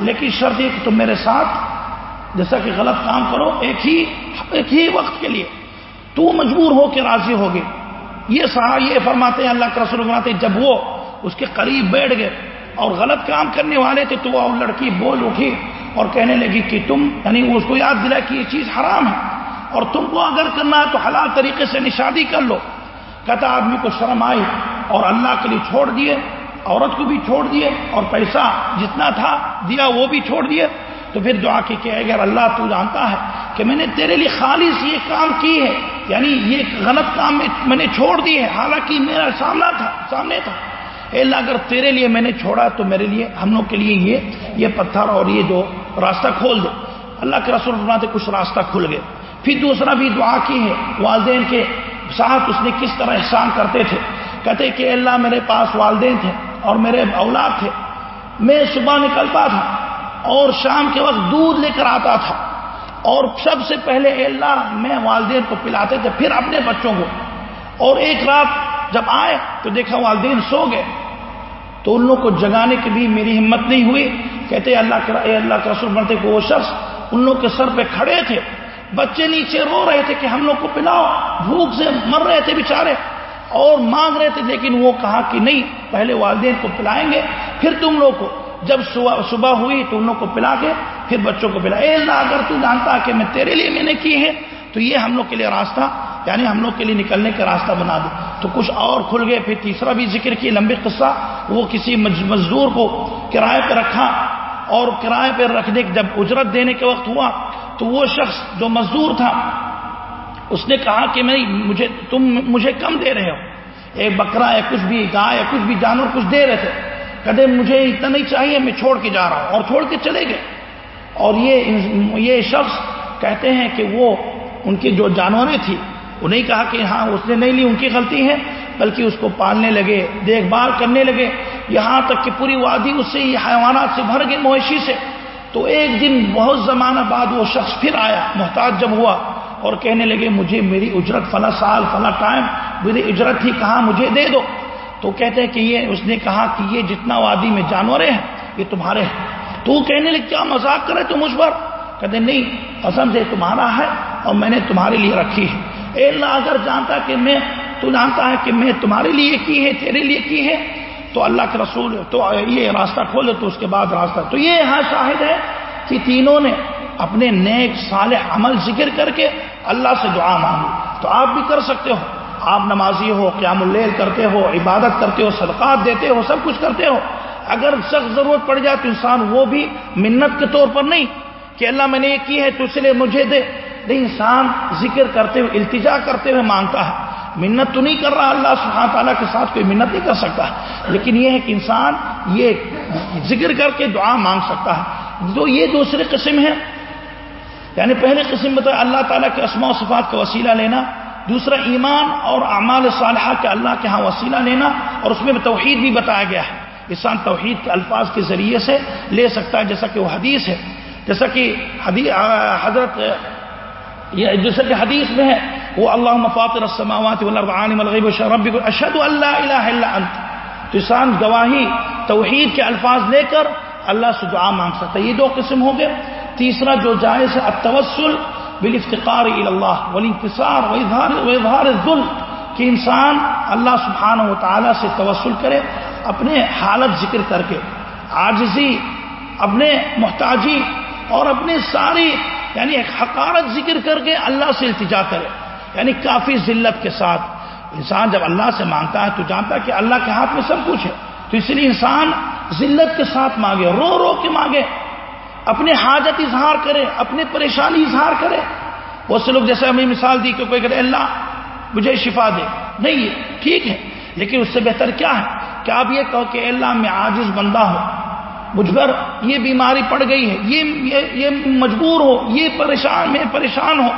لیکن شرط یہ کہ تم میرے ساتھ جیسا کہ غلط کام کرو ایک ہی ایک ہی وقت کے لیے۔ تو مجبور ہو کے راضی ہوگی یہ سہا یہ فرماتے ہیں، اللہ کا رسول فرماتے ہیں، جب وہ اس کے قریب بیٹھ گئے اور غلط کام کرنے والے تھے تو وہ لڑکی بول اٹھی اور کہنے لگی کہ تم یعنی اس کو یاد دلا کہ یہ چیز حرام ہے۔ اور تم کو اگر کرنا ہے تو حلال طریقے سے نشادی کر لو۔ کہتا آدمی کو شرم آئی اور اللہ کے لیے چھوڑ دیے، عورت کو بھی چھوڑ دیے اور پیسہ جتنا تھا دیا وہ بھی چھوڑ دیے۔ تو پھر دعا کی کہ اگر اللہ، تو جانتا ہے کہ میں نے تیرے لیے خالص یہ کام کی ہے۔ یعنی یہ غلط کام میں نے چھوڑ دی ہے۔ حالانکہ میرا سامنا تھا، سامنے تھا۔ اے اللہ اگر تیرے لیے میں نے چھوڑا تو میرے لیے ہم لوگ کے لیے یہ یہ پتھر اور یہ جو راستہ کھول دے۔ اللہ کے رسول فرماتے کچھ راستہ کھل گئے۔ پھر دوسرا بھی دعا کی ہے، والدین کے ساتھ اس نے کس طرح احسان کرتے تھے۔ کہتے کہ اللہ میرے پاس والدین تھے اور میرے اولاد تھے۔ میں صبح نکلتا تھا اور شام کے وقت دودھ لے کر آتا تھا۔ اور سب سے پہلے اللہ میں والدین کو پلاتے تھے، پھر اپنے بچوں کو۔ اور ایک رات جب آئے تو دیکھا والدین سو گئے۔ تو ان لوگ کو جگانے کی بھی میری ہمت نہیں ہوئی۔ کہتے اللہ کے اے اللہ کا رسول بنتے کو وہ شخص ان لوگ کے سر پہ کھڑے تھے۔ بچے نیچے رو رہے تھے کہ ہم لوگ کو پلاؤ۔ بھوک سے مر رہے تھے بےچارے اور مانگ رہے تھے، لیکن وہ کہا کہ نہیں، پہلے والدین کو پلائیں گے، پھر تم لوگ کو۔ جب صبح صبح ہوئی تو ان لوگ کو پلا کے، پھر بچوں کو پلا۔ اے اللہ، اگر تو جانتا کہ میں تیرے لیے میں نے کی ہے تو یہ ہم لوگ کے لیے راستہ یعنی ہم لوگ کے لیے نکلنے کا راستہ بنا دو۔ تو کچھ اور کھل گئے، پھر تیسرا بھی ذکر کی لمبی قصہ، وہ کسی مزدور کو کرائے پہ رکھا اور کرائے پہ رکھنے جب اجرت دینے کے وقت ہوا، تو وہ شخص جو مزدور تھا، اس نے کہا کہ میں مجھے تم مجھے کم دے رہے ہو۔ ایک بکرا یا کچھ بھی گائے یا کچھ بھی جانور کچھ دے رہے تھے۔ کہتے، مجھے اتنا نہیں چاہیے، میں چھوڑ کے جا رہا ہوں۔ اور چھوڑ کے چلے گئے۔ اور یہ یہ شخص کہتے ہیں کہ وہ ان کی جو جانوریں تھی وہ نہیں کہا کہ ہاں اس نے نہیں لی، ان کی غلطی ہے، بلکہ اس کو پالنے لگے، دیکھ بھال کرنے لگے۔ یہاں تک کہ پوری وادی اس سے حیوانات سے بھر گئی مویشی سے۔ تو ایک دن بہت زمانہ بعد وہ شخص پھر آیا، محتاج جب ہوا اور کہنے لگے، مجھے میری اجرت، فلاں سال، فلاں ٹائم، میری اجرت تھی کہاں، مجھے دے دو۔ تو کہتے ہیں کہ یہ، اس نے کہا کہ یہ جتنا وادی میں جانوریں ہیں، یہ تمہارے ہیں۔ تو کہنے لگے، کیا مذاق کرے تم اس پر؟ کہتے نہیں قسم سے تمہارا ہے اور میں نے تمہارے لیے رکھی ہے۔ اے اللہ، اگر جانتا کہ میں تو جانتا ہے کہ میں تمہارے لیے کی ہے تیرے لیے کی ہے تو اللہ کے رسول تو یہ راستہ کھولے تو اس کے بعد راستہ۔ تو یہ یہاں شاہد ہے کہ تینوں نے اپنے نیک صالح عمل ذکر کر کے اللہ سے دعا مانگی۔ تو آپ بھی کر سکتے ہو۔ آپ نمازی ہو، قیام اللیل کرتے ہو، عبادت کرتے ہو، صدقات دیتے ہو، سب کچھ کرتے ہو۔ اگر سخت ضرورت پڑ جائے تو انسان وہ بھی منت کے طور پر نہیں کہ اللہ میں نے یہ کی ہے تو اس لیے مجھے دے۔ انسان ذکر کرتے ہوئے، التجا کرتے ہوئے مانگتا ہے۔ منت تو نہیں کر رہا اللہ سبحانہ تعالیٰ کے ساتھ، کوئی منت نہیں کر سکتا۔ لیکن یہ ہے کہ انسان یہ ذکر کر کے دعا مانگ سکتا ہے۔ تو یہ دوسری قسم ہے یعنی پہلے قسم بتا اللہ تعالیٰ کے اسماء و صفات کا وسیلہ لینا۔ دوسرا، ایمان اور اعمال صالحہ کے اللہ کے ہاں وسیلہ لینا۔ اور اس میں توحید بھی بتایا گیا ہے۔ انسان توحید کے الفاظ کے ذریعے سے لے سکتا ہے، جیسا کہ وہ حدیث ہے۔ جیسا کہ حضرت یہ جیسا کہ حدیث میں ہے، وہ اللہ مفاطر السماوات والارض الغیب رب اشهد ان لا الہ الا انت۔ تو انسان گواہی، توحید کے الفاظ لے کر اللہ سے دعا مانگ سکتا ہے۔ یہ دو قسم ہو گئے تیسرا جو جائز ہے، التوسل بالافتقار الى اللہ، والانتصار واظہار واظہار الذل کہ انسان اللہ سبحانہ و تعالی سے توسل کرے، اپنے حالت ذکر کر کے، عاجزی، اپنے محتاجی اور اپنی ساری یعنی ایک حقارت ذکر کر کے اللہ سے التجا کرے یعنی کافی ذلت کے ساتھ۔ انسان جب اللہ سے مانگتا ہے تو جانتا ہے کہ اللہ کے ہاتھ میں سب کچھ ہے۔ تو اس لیے انسان ذلت کے ساتھ مانگے، رو رو کے مانگے۔ اپنے حاجت اظہار کرے اپنے پریشانی اظہار کرے۔ بہت سے لوگ جیسے ہمیں مثال دی کہ کوئی کہتے اللہ مجھے شفا دے۔ نہیں ٹھیک ہے، لیکن اس سے بہتر کیا ہے؟ کہ آپ یہ کہو کہ اللہ میں عاجز بندہ ہو مجھ پر یہ بیماری پڑ گئی ہے، یہ یہ مجبور ہو، یہ پریشان میں پریشان ہو،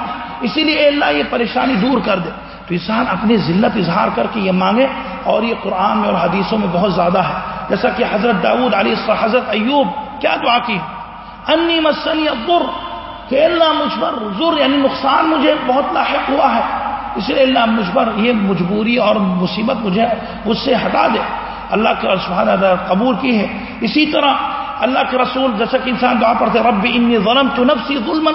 اسی لیے اللہ یہ پریشانی دور کر دے۔ تو انسان اپنی ذلت اظہار کر کے یہ مانگے اور یہ قرآن میں اور حدیثوں میں بہت زیادہ ہے۔ جیسا کہ حضرت داود علی حضرت ایوب، کیا دعا کی؟ انی مسنی ابر کہ اللہ مجھ پر ضرور یعنی نقصان مجھے بہت لاحق ہوا ہے۔ اس لیے اللہ مجھ پر یہ مجبوری اور مصیبت مجھے مجھ سے ہٹا دے۔ اللہ کے سبحانہ قبول کی ہے۔ اسی طرح اللہ کے رسول جیسا کہ انسان دعا پڑھتے رب انی ظلم تو نفسی ظلم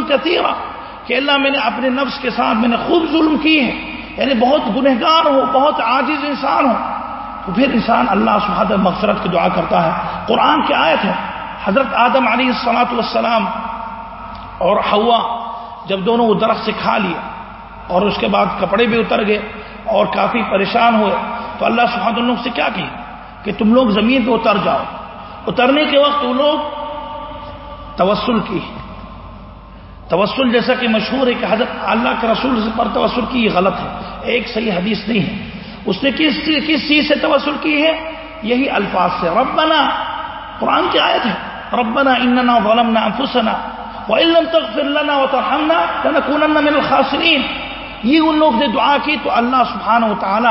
کہ اللہ میں نے اپنے نفس کے ساتھ میں نے خوب ظلم کی ہے۔ یعنی بہت گنہگار ہو بہت عاجز انسان ہو تو پھر انسان اللہ سبحانہ مغفرت کی دعا کرتا ہے۔ قرآن کی آیت ہے، حضرت آدم علی السلاۃ والسلام اور ہوا جب دونوں وہ درخت سے کھا لیا اور اس کے بعد کپڑے بھی اتر گئے اور کافی پریشان ہوئے، تو اللہ سبحانہ سے کیا کہ کہ تم لوگ زمین پہ اتر جاؤ۔ اترنے کے وقت وہ لوگ توسل کی۔ توسل جیسا کہ مشہور ہے کہ حضرت اللہ کے رسول پر توسل کی یہ غلط ہے۔ ایک صحیح حدیث نہیں ہے۔ اس نے کس کس چیز سے توسل کی ہے؟ یہی الفاظ سے۔ ربنا، قرآن کی آیت ہے۔ ربنا اننا ظلمنا انفسنا وَإِن تَغْفِرْ لَنَا وَتَرْحَمْنَا لَنَكُونَنَّ مِنَ الْخَاسِرِينَ یہ ان لوگ نے دعا کی تو اللہ سبحانہ و تعالی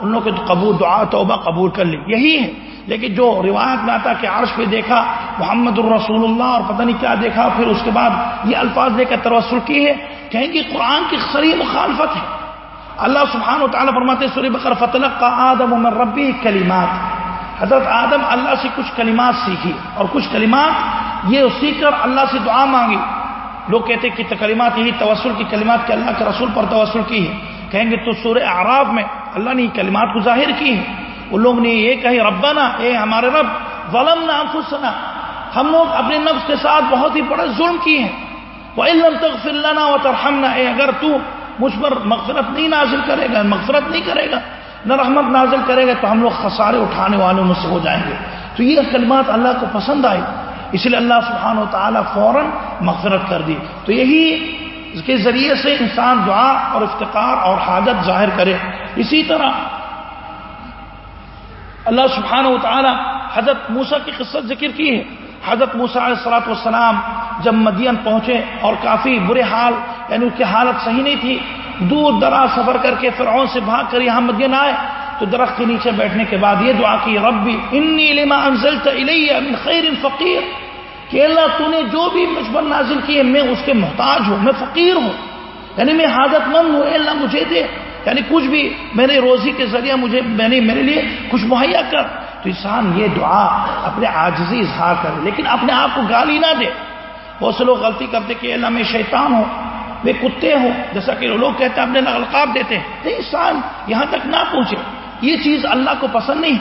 ان لوگ کے قبول دعا، توبہ قبول کر لی۔ یہی ہے۔ لیکن جو روایت میں آتا کہ عرش پہ دیکھا محمد الرسول اللہ اور پتہ نہیں کیا دیکھا، پھر اس کے بعد یہ الفاظ دے کر ترسل کی ہے، کہیں گے قرآن کی خری مخالفت ہے۔ اللہ سبحان و تعالیٰ فرماتے سوری بکر فتلق کا آدم عمر ربی کلمات حضرت آدم اللہ سے کچھ کلمات سیکھی اور کچھ کلمات یہ سیکھ کر اللہ سے دعا مانگی۔ لوگ کہتے کہ کلمات یہی توسل کی کلمات کے اللہ کے رسول پر توسل کی ہے۔ کہیں گے تو سورہ اعراف میں اللہ نے کلمات کو ظاہر کی ہے وہ لوگ نے یہ کہی ربنا، اے ہمارے رب ولم نہ ہم لوگ اپنے نفس کے ساتھ بہت ہی بڑا ظلم کیے ہیں۔ وہ علم تک فلنا و ترحمنا اے اگر تو مجھ پر مغفرت نہیں نازل کرے گا، مغفرت نہیں کرے گا، نہ رحمت نازل کرے گا، تو ہم لوگ خسارے اٹھانے والوں میں سے ہو جائیں گے۔ تو یہ کلمات اللہ کو پسند آئی اس لیے اللہ سبحانہ و تعالیٰ فوراً مغفرت کر دی۔ تو یہی اس کے ذریعے سے انسان دعا اور افتقار اور حاجت ظاہر کرے۔ اسی طرح اللہ سبحانہ و تعالی حضرت موسا کی قصت ذکر کی ہے۔ حضرت موسا علیہ والسلام جب مدین پہنچے اور کافی برے حال یعنی اس کی حالت صحیح نہیں تھی، دور دراز سفر کر کے فرعون سے بھاگ کر یہاں مدین آئے۔ تو درخت کے نیچے بیٹھنے کے بعد یہ دعا کی، ربی انی لما انزلت الیہ من خیر فقیر کہ اللہ تو نے جو بھی مجھ پر نازل کی ہے میں اس کے محتاج ہوں، میں فقیر ہوں۔ یعنی میں حاجت مند ہوں اللہ مجھے دے۔ یعنی کچھ بھی میرے روزی کے ذریعہ مجھے، میں نے میرے لیے کچھ مہیا کر۔ تو انسان یہ دعا اپنے آجزی اظہار کرے، لیکن اپنے آپ کو گالی نہ دے۔ بہت سے لوگ غلطی کرتے کہ اللہ میں شیطان ہوں، میں کتے ہوں۔ جیسا کہ لوگ کہتے ہیں، اپنے القاب دیتے ہیں۔ تو انسان یہاں تک نہ پہنچے۔ یہ چیز اللہ کو پسند نہیں۔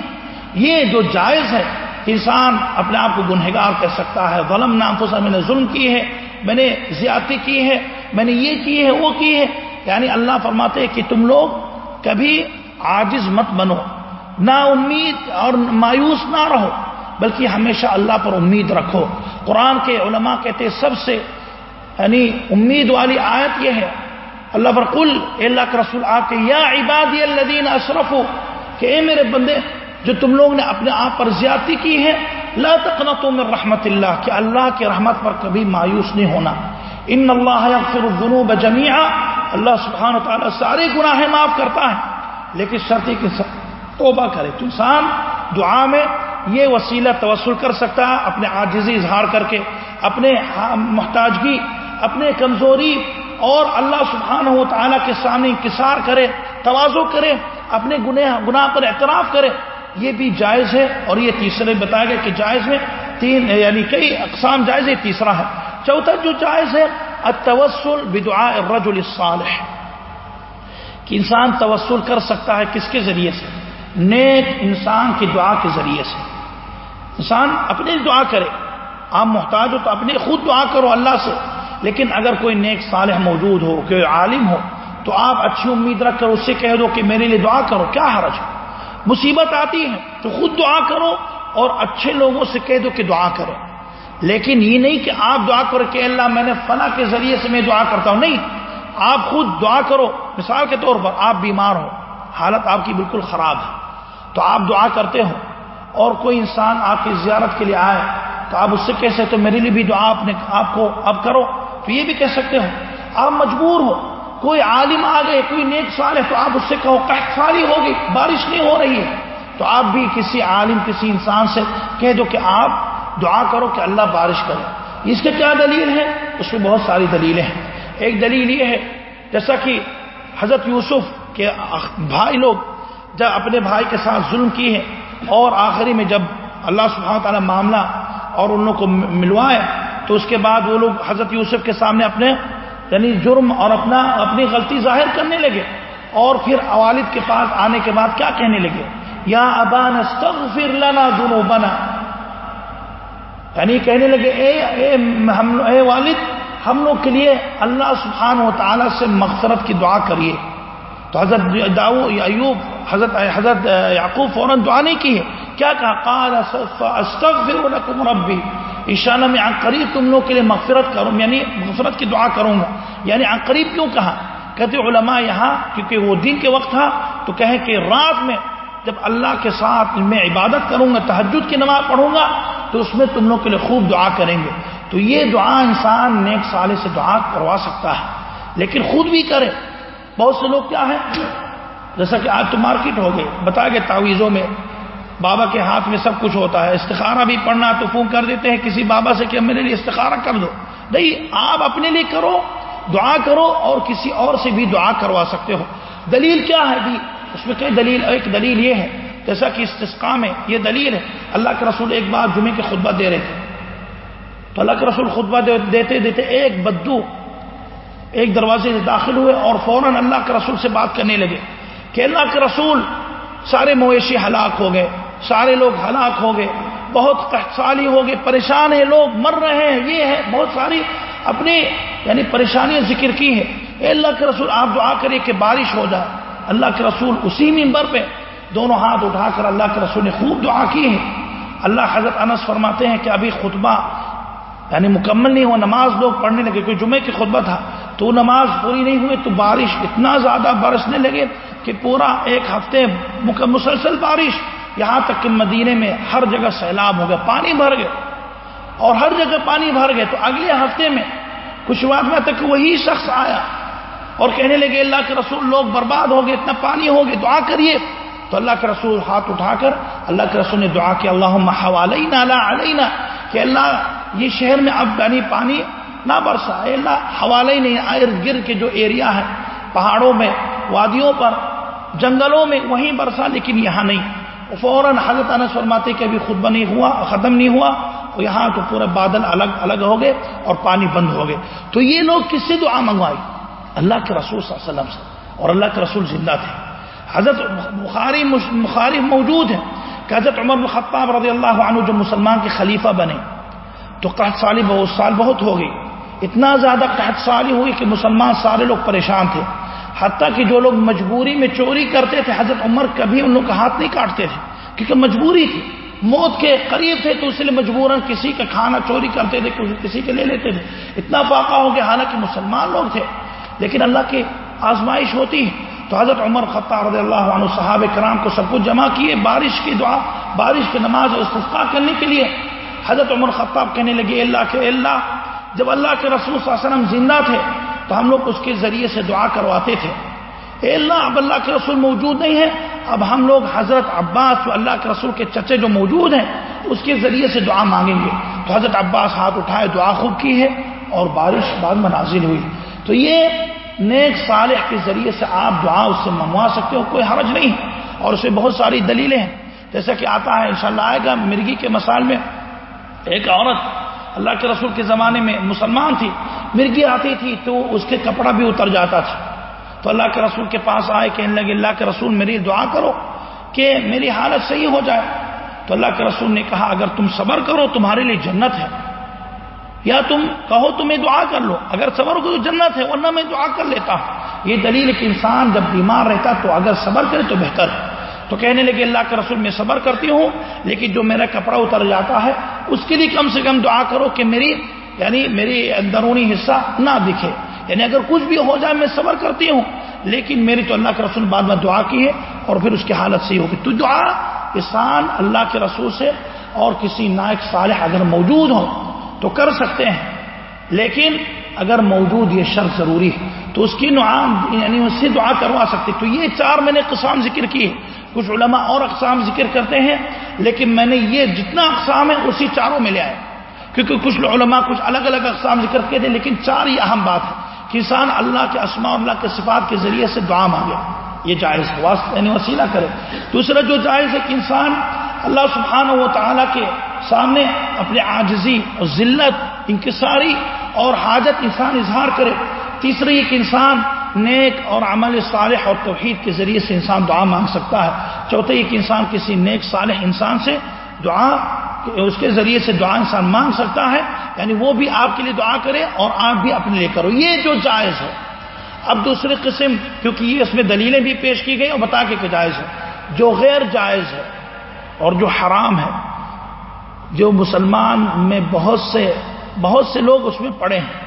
یہ جو جائز ہے انسان اپنے آپ کو گنہگار کر سکتا ہے۔ غلم نام کو میں نے ظلم کی ہے، میں نے زیادتی کی ہے، میں نے یہ کی ہے، وہ کی ہے۔ یعنی اللہ فرماتے ہیں کہ تم لوگ کبھی عاجز مت بنو۔ نہ امید اور مایوس نہ رہو، بلکہ ہمیشہ اللہ پر امید رکھو۔ قرآن کے علماء کہتے سب سے یعنی امید والی آیت یہ ہے۔ اللہ پر کل اللہ کے رسول آ کے یا عبادی الدین اشرف ہو کہ اے میرے بندے جو تم لوگ نے اپنے آپ پر زیادتی کی ہے، لا تقنطوا من رحمت اللہ، کہ اللہ کی رحمت پر کبھی مایوس نہیں ہونا۔ ان اللہ یغفر الذنوب جميعا اللہ سبحانہ تعالیٰ سارے گناہ معاف کرتا ہے۔ لیکن شرطی کے توبہ کرے۔ تو انسان دعا میں یہ وسیلہ توسل کر سکتا ہے، اپنے عاجزی اظہار کر کے، اپنے محتاجگی، اپنے کمزوری، اور اللہ سبحانہ و تعالیٰ کے سامنے انکسار کرے توازو کرے، اپنے گناہ گناہ پر اعتراف کرے۔ یہ بھی جائز ہے اور یہ تیسرے بتایا گیا کہ جائز میں تین یعنی کئی اقسام جائز ہے، تیسرا ہے۔ چوتھا جو جائز ہے، التوسل بدعاء الرجل الصالح۔ کہ انسان توسل کر سکتا ہے کس کے ذریعے سے؟ نیک انسان کی دعا کے ذریعے سے۔ انسان اپنے دعا کرے۔ آپ محتاج ہو تو اپنے خود دعا کرو اللہ سے۔ لیکن اگر کوئی نیک صالح موجود ہو، کوئی عالم ہو، تو آپ اچھی امید رکھ کر اس سے کہہ دو کہ میرے لیے دعا کرو، کیا حرج ہو مصیبت آتی ہے تو خود دعا کرو اور اچھے لوگوں سے کہہ دو کہ دعا کرو۔ لیکن یہ نہیں کہ آپ دعا کرو کہ اللہ میں نے فلاں کے ذریعے سے میں دعا کرتا ہوں۔ نہیں، آپ خود دعا کرو۔ مثال کے طور پر آپ بیمار ہو، حالت آپ کی بالکل خراب ہے، تو آپ دعا کرتے ہو اور کوئی انسان آپ کی زیارت کے لیے آئے تو آپ اس سے کہہ سکتے ہو، میرے لیے بھی دعا آپ نے، آپ کو اب کرو۔ تو یہ بھی کہہ سکتے ہو۔ آپ مجبور ہو۔ کوئی عالم آ گئے، کوئی نیک سال ہے تو آپ اس سے کہو سالی ہوگی، بارش نہیں ہو رہی ہے۔ تو آپ بھی کسی عالم، کسی انسان سے کہہ دو کہ آپ دعا کرو کہ اللہ بارش کرے۔ اس کے کیا دلیل ہے اس میں بہت ساری دلیلیں ہیں۔ ایک دلیل یہ ہے، جیسا کہ حضرت یوسف کے بھائی لوگ جب اپنے بھائی کے ساتھ ظلم کی ہے اور آخری میں جب اللہ سبحانہ تعالیٰ معاملہ اور ان لوگوں کو ملوائے، تو اس کے بعد وہ لوگ حضرت یوسف کے سامنے اپنے یعنی جرم اور اپنا اپنی غلطی ظاہر کرنے لگے اور پھر والد کے پاس آنے کے بعد کیا کہنے لگے؟ یا ابان استغفر لنا ذنوبنا۔ یعنی کہنے لگے، اے اے ہم، اے والد، ہم لوگ کے لیے اللہ سبحانہ و تعالی سے مغفرت کی دعا کریے۔ تو حضرت داؤ، ایوب، حضرت حضرت یعقوب فوراً دعا نہیں کی ہے۔ کیا کہا؟ قال، استغفر لكم ربی۔ ایشانہ میں قریب تم لوگ کے لیے مغفرت کروں یعنی مغفرت کی دعا کروں گا۔ یعنی قریب کیوں کہا؟ کہتے علماء یہاں، کیونکہ وہ دن کے وقت تھا، تو کہیں کہ رات میں جب اللہ کے ساتھ میں عبادت کروں گا تحجد کی نماز پڑھوں گا، تو اس میں تم لوگ کے لیے خوب دعا کریں گے۔ تو یہ دعا انسان نیک سالے سے دعا کروا سکتا ہے۔ لیکن خود بھی کرے بہت سے لوگ کیا ہے جیسا کہ آج تو مارکیٹ ہو گئے بتا گئے تعویذوں میں بابا کے ہاتھ میں سب کچھ ہوتا ہے، استخارہ بھی پڑھنا تو فون کر دیتے ہیں کسی بابا سے کہ میرے لیے استخارہ کر دو۔ نہیں، آپ اپنے لیے کرو، دعا کرو اور کسی اور سے بھی دعا کروا سکتے ہو۔ دلیل کیا ہے بھی اس میں کئی دلیل، ایک دلیل یہ ہے، جیسا کہ استثقاء میں یہ دلیل ہے، اللہ کے رسول ایک بار جمعے کے خطبہ دے رہے تھے۔ تو اللہ کے رسول خطبہ دیتے دیتے ایک بدو ایک دروازے سے داخل ہوئے اور فوراً اللہ کے رسول سے بات کرنے لگے کہ اللہ کے رسول سارے مویشی ہلاک ہو گئے۔ سارے لوگ ہلاک ہو گئے بہت سالی ہو گئے پریشان ہیں، لوگ مر رہے ہیں، یہ ہے، بہت ساری اپنی یعنی پریشانیاں ذکر کی ہیں۔ اے اللہ کے رسول، آپ دعا کریے کہ بارش ہو جائے۔ اللہ کے رسول اسی ممبر پہ دونوں ہاتھ اٹھا کر اللہ کے رسول نے خوب دعا کی ہے اللہ حضرت انس فرماتے ہیں کہ ابھی خطبہ یعنی مکمل نہیں ہوا، نماز لوگ پڑھنے لگے، کوئی جمعے کی خطبہ تھا۔ تو نماز پوری نہیں ہوئی، تو بارش اتنا زیادہ برسنے لگے کہ پورا ایک ہفتے مسلسل بارش۔ یہاں تک کہ مدینے میں ہر جگہ سیلاب ہو گیا، پانی بھر گئے اور ہر جگہ پانی بھر گئے تو اگلے ہفتے میں کچھ وقت میں تک وہی شخص آیا اور کہنے لگے، اللہ کے رسول لوگ برباد ہو گئے، اتنا پانی ہو گئے دعا کریے۔ تو اللہ کے رسول ہاتھ اٹھا کر اللہ کے رسول نے دعا کیا اللہ حوالینہ علینا، کہ اللہ یہ شہر میں اب یعنی پانی نہ برسا۔ اے اللہ حوالے نہیں ارد گرد کے جو ایریا ہے، پہاڑوں میں، وادیوں پر، جنگلوں میں وہیں برسا، لیکن یہاں نہیں۔ فوراً حضرت انس فرماتے کہ ابھی خطبہ نہیں ہوا، ختم نہیں ہوا، تو یہاں تو پورے بادل الگ الگ ہو گئے اور پانی بند ہو گئے۔ تو یہ لوگ کس سے دعا منگوائی اللہ کے رسول صلی اللہ علیہ وسلم سے۔ اور اللہ کے رسول زندہ تھے۔ حضرت بخاری بخاری موجود ہیں کہ حضرت عمر الخطاب رضی اللہ عنہ جو مسلمان کے خلیفہ بنے، تو قحط سالی بہت سال بہت ہو گئی۔ اتنا زیادہ قحط سالی ہوئی کہ مسلمان سارے لوگ پریشان تھے۔ حتیٰ کہ جو لوگ مجبوری میں چوری کرتے تھے، حضرت عمر کبھی ان لوگ کا ہاتھ نہیں کاٹتے تھے، کیونکہ مجبوری تھی۔ موت کے قریب تھے تو اس لیے مجبوراً کسی کا کھانا چوری کرتے تھے، کسی کے لے لیتے تھے۔ اتنا فاقہ ہو گیا، حالانکہ مسلمان لوگ تھے۔ لیکن اللہ کی آزمائش ہوتی ہے۔ تو حضرت عمر خطہ رضی اللہ عنہ صحاب کرام کو سب کچھ جمع کیے، بارش کی دعا، بارش کی نماز استفقا کرنے کے لیے۔ حضرت عمر خطاب کہنے لگے اللہ کے اللہ، جب اللہ کے رسول صلی اللہ علیہ وسلم زندہ تھے تو ہم لوگ اس کے ذریعے سے دعا کرواتے تھے۔ اے اللہ، اب اللہ کے رسول موجود نہیں ہے اب ہم لوگ حضرت عباس جو اللہ کے رسول کے چچے جو موجود ہیں، اس کے ذریعے سے دعا مانگیں گے۔ تو حضرت عباس ہاتھ اٹھائے، دعا خوب کی ہے اور بارش بعد مناظر ہوئی۔ تو یہ نیک صالح کے ذریعے سے آپ دعا اس سے منگوا سکتے ہو، کوئی حرج نہیں۔ اور اسے بہت ساری دلیلیں ہیں۔ جیسا کہ آتا ہے، انشاءاللہ آئے گا مرگی کے مسائل میں۔ ایک عورت اللہ کے رسول کے زمانے میں مسلمان تھی، مرگی آتی تھی تو اس کے کپڑا بھی اتر جاتا تھا۔ تو اللہ کے رسول کے پاس آئے، کہنے لگے، اللہ کے رسول میری دعا کرو کہ میری حالت صحیح ہو جائے۔ تو اللہ کے رسول نے کہا، اگر تم صبر کرو، تمہارے لیے جنت ہے۔ یا تم کہو تو میں دعا کر لو۔ اگر صبر کو تو جنت ہے، ورنہ میں دعا کر لیتا۔ ہوں یہ دلیل کہ انسان جب بیمار رہتا تو اگر صبر کرے تو بہتر ہے۔ تو کہنے لگے اللہ کے رسول میں صبر کرتی ہوں، لیکن جو میرا کپڑا اتر جاتا ہے، اس کے لیے کم سے کم دعا کرو کہ میری یعنی میری اندرونی حصہ نہ دکھے۔ یعنی اگر کچھ بھی ہو جائے، میں صبر کرتی ہوں۔ لیکن میری تو اللہ کے رسول بعد میں دعا کی ہے، اور پھر اس کی حالت صحیح ہوگی۔ تو دعا انسان اللہ کے رسول سے، اور کسی نائک صالح اگر موجود ہو تو کر سکتے ہیں۔ لیکن اگر موجود یہ شرط ضروری ہے، تو اس کی نعام یعنی اس سے دعا کروا سکتے۔ تو یہ چار میں نے اقسام ذکر کی۔ ہے کچھ علماء اور اقسام ذکر کرتے ہیں، لیکن میں نے یہ جتنا اقسام ہے اسی چاروں میں لے آئے۔ کیونکہ کچھ علماء کچھ الگ الگ اقسام ذکر کرتے تھے، لیکن چار یہ اہم بات ہے کہ انسان اللہ کے اسماء اللہ کے صفات کے ذریعے سے دعا مانگے۔ یہ جائز ہے یعنی وسیلہ کرے۔ دوسرا جو جائز ہے کہ انسان اللہ سبحانہ و تعالیٰ کے سامنے اپنے عاجزی اور ذلت، انکساری اور حاجت انسان اظہار کرے۔ تیسری ایک انسان نیک اور عمل صالح اور توحید کے ذریعے سے انسان دعا مانگ سکتا ہے۔ چوتھے ایک انسان کسی نیک صالح انسان سے دعا اس کے ذریعے سے دعا انسان مانگ سکتا ہے۔ یعنی وہ بھی آپ کے لیے دعا کرے اور آپ بھی اپنے لیے کرو۔ یہ جو جائز ہے۔ اب دوسری قسم، کیونکہ یہ اس میں دلیلیں بھی پیش کی گئی اور بتا کے کہ جائز ہے۔ جو غیر جائز ہے اور جو حرام ہے، جو مسلمان میں بہت سے بہت سے لوگ اس میں پڑے ہیں۔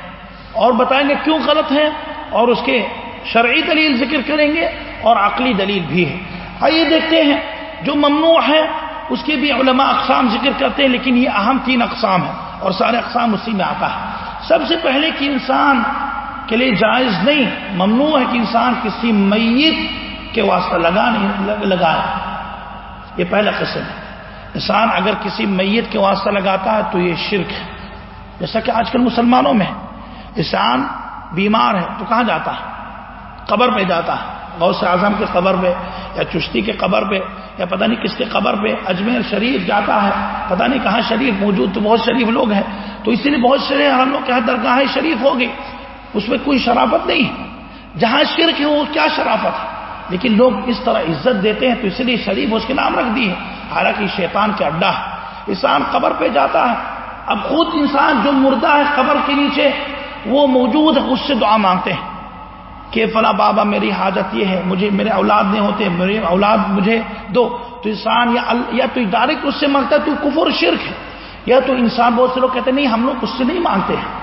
اور بتائیں گے کیوں غلط ہے اور اس کے شرعی دلیل ذکر کریں گے اور عقلی دلیل بھی ہے۔ آئیے دیکھتے ہیں، جو ممنوع ہے، اس کے بھی علماء اقسام ذکر کرتے ہیں، لیکن یہ اہم تین اقسام ہے اور سارے اقسام اسی میں آتا ہے۔ سب سے پہلے کہ انسان کے لیے جائز نہیں، ممنوع ہے کہ انسان کسی میت کے واسطہ لگا نہیں لگائے۔ یہ پہلا قسم ہے۔ انسان اگر کسی میت کے واسطہ لگاتا ہے تو یہ شرک ہے۔ جیسا کہ آج کل مسلمانوں میں انسان بیمار ہے تو کہاں جاتا ہے؟ قبر پہ جاتا ہے۔ غوث اعظم کے قبر پہ یا چشتی کے قبر پہ یا پتہ نہیں کس کے قبر پہ اجمیر شریف جاتا ہے۔ پتہ نہیں کہاں شریف موجود تو بہت شریف لوگ ہیں۔ تو اسی لیے بہت سارے ہم لوگ کہاں درگاہ شریف ہوگی اس میں کوئی شرافت نہیں ہے۔ جہاں شرک ہے وہ کیا شرافت ہے؟ لیکن لوگ اس طرح عزت دیتے ہیں تو اس لیے شریف اس کے نام رکھ دی ہے حالانکہ شیطان کے اڈا ہے۔ انسان قبر پہ جاتا ہے۔ اب خود انسان جو مردہ ہے قبر کے نیچے وہ موجود ہے اس سے دعا مانگتے ہیں کہ فلاں بابا، میری حاجت یہ ہے، مجھے، میرے اولاد نہیں ہوتے، میرے اولاد مجھے دو۔ تو انسان یا یا تو ڈائریکٹ اس سے مانگتا ہے، تو کفر شرک ہے۔ یا تو انسان بہت سے لوگ کہتے ہیں، نہیں، ہم لوگ اس سے نہیں مانگتے ہیں۔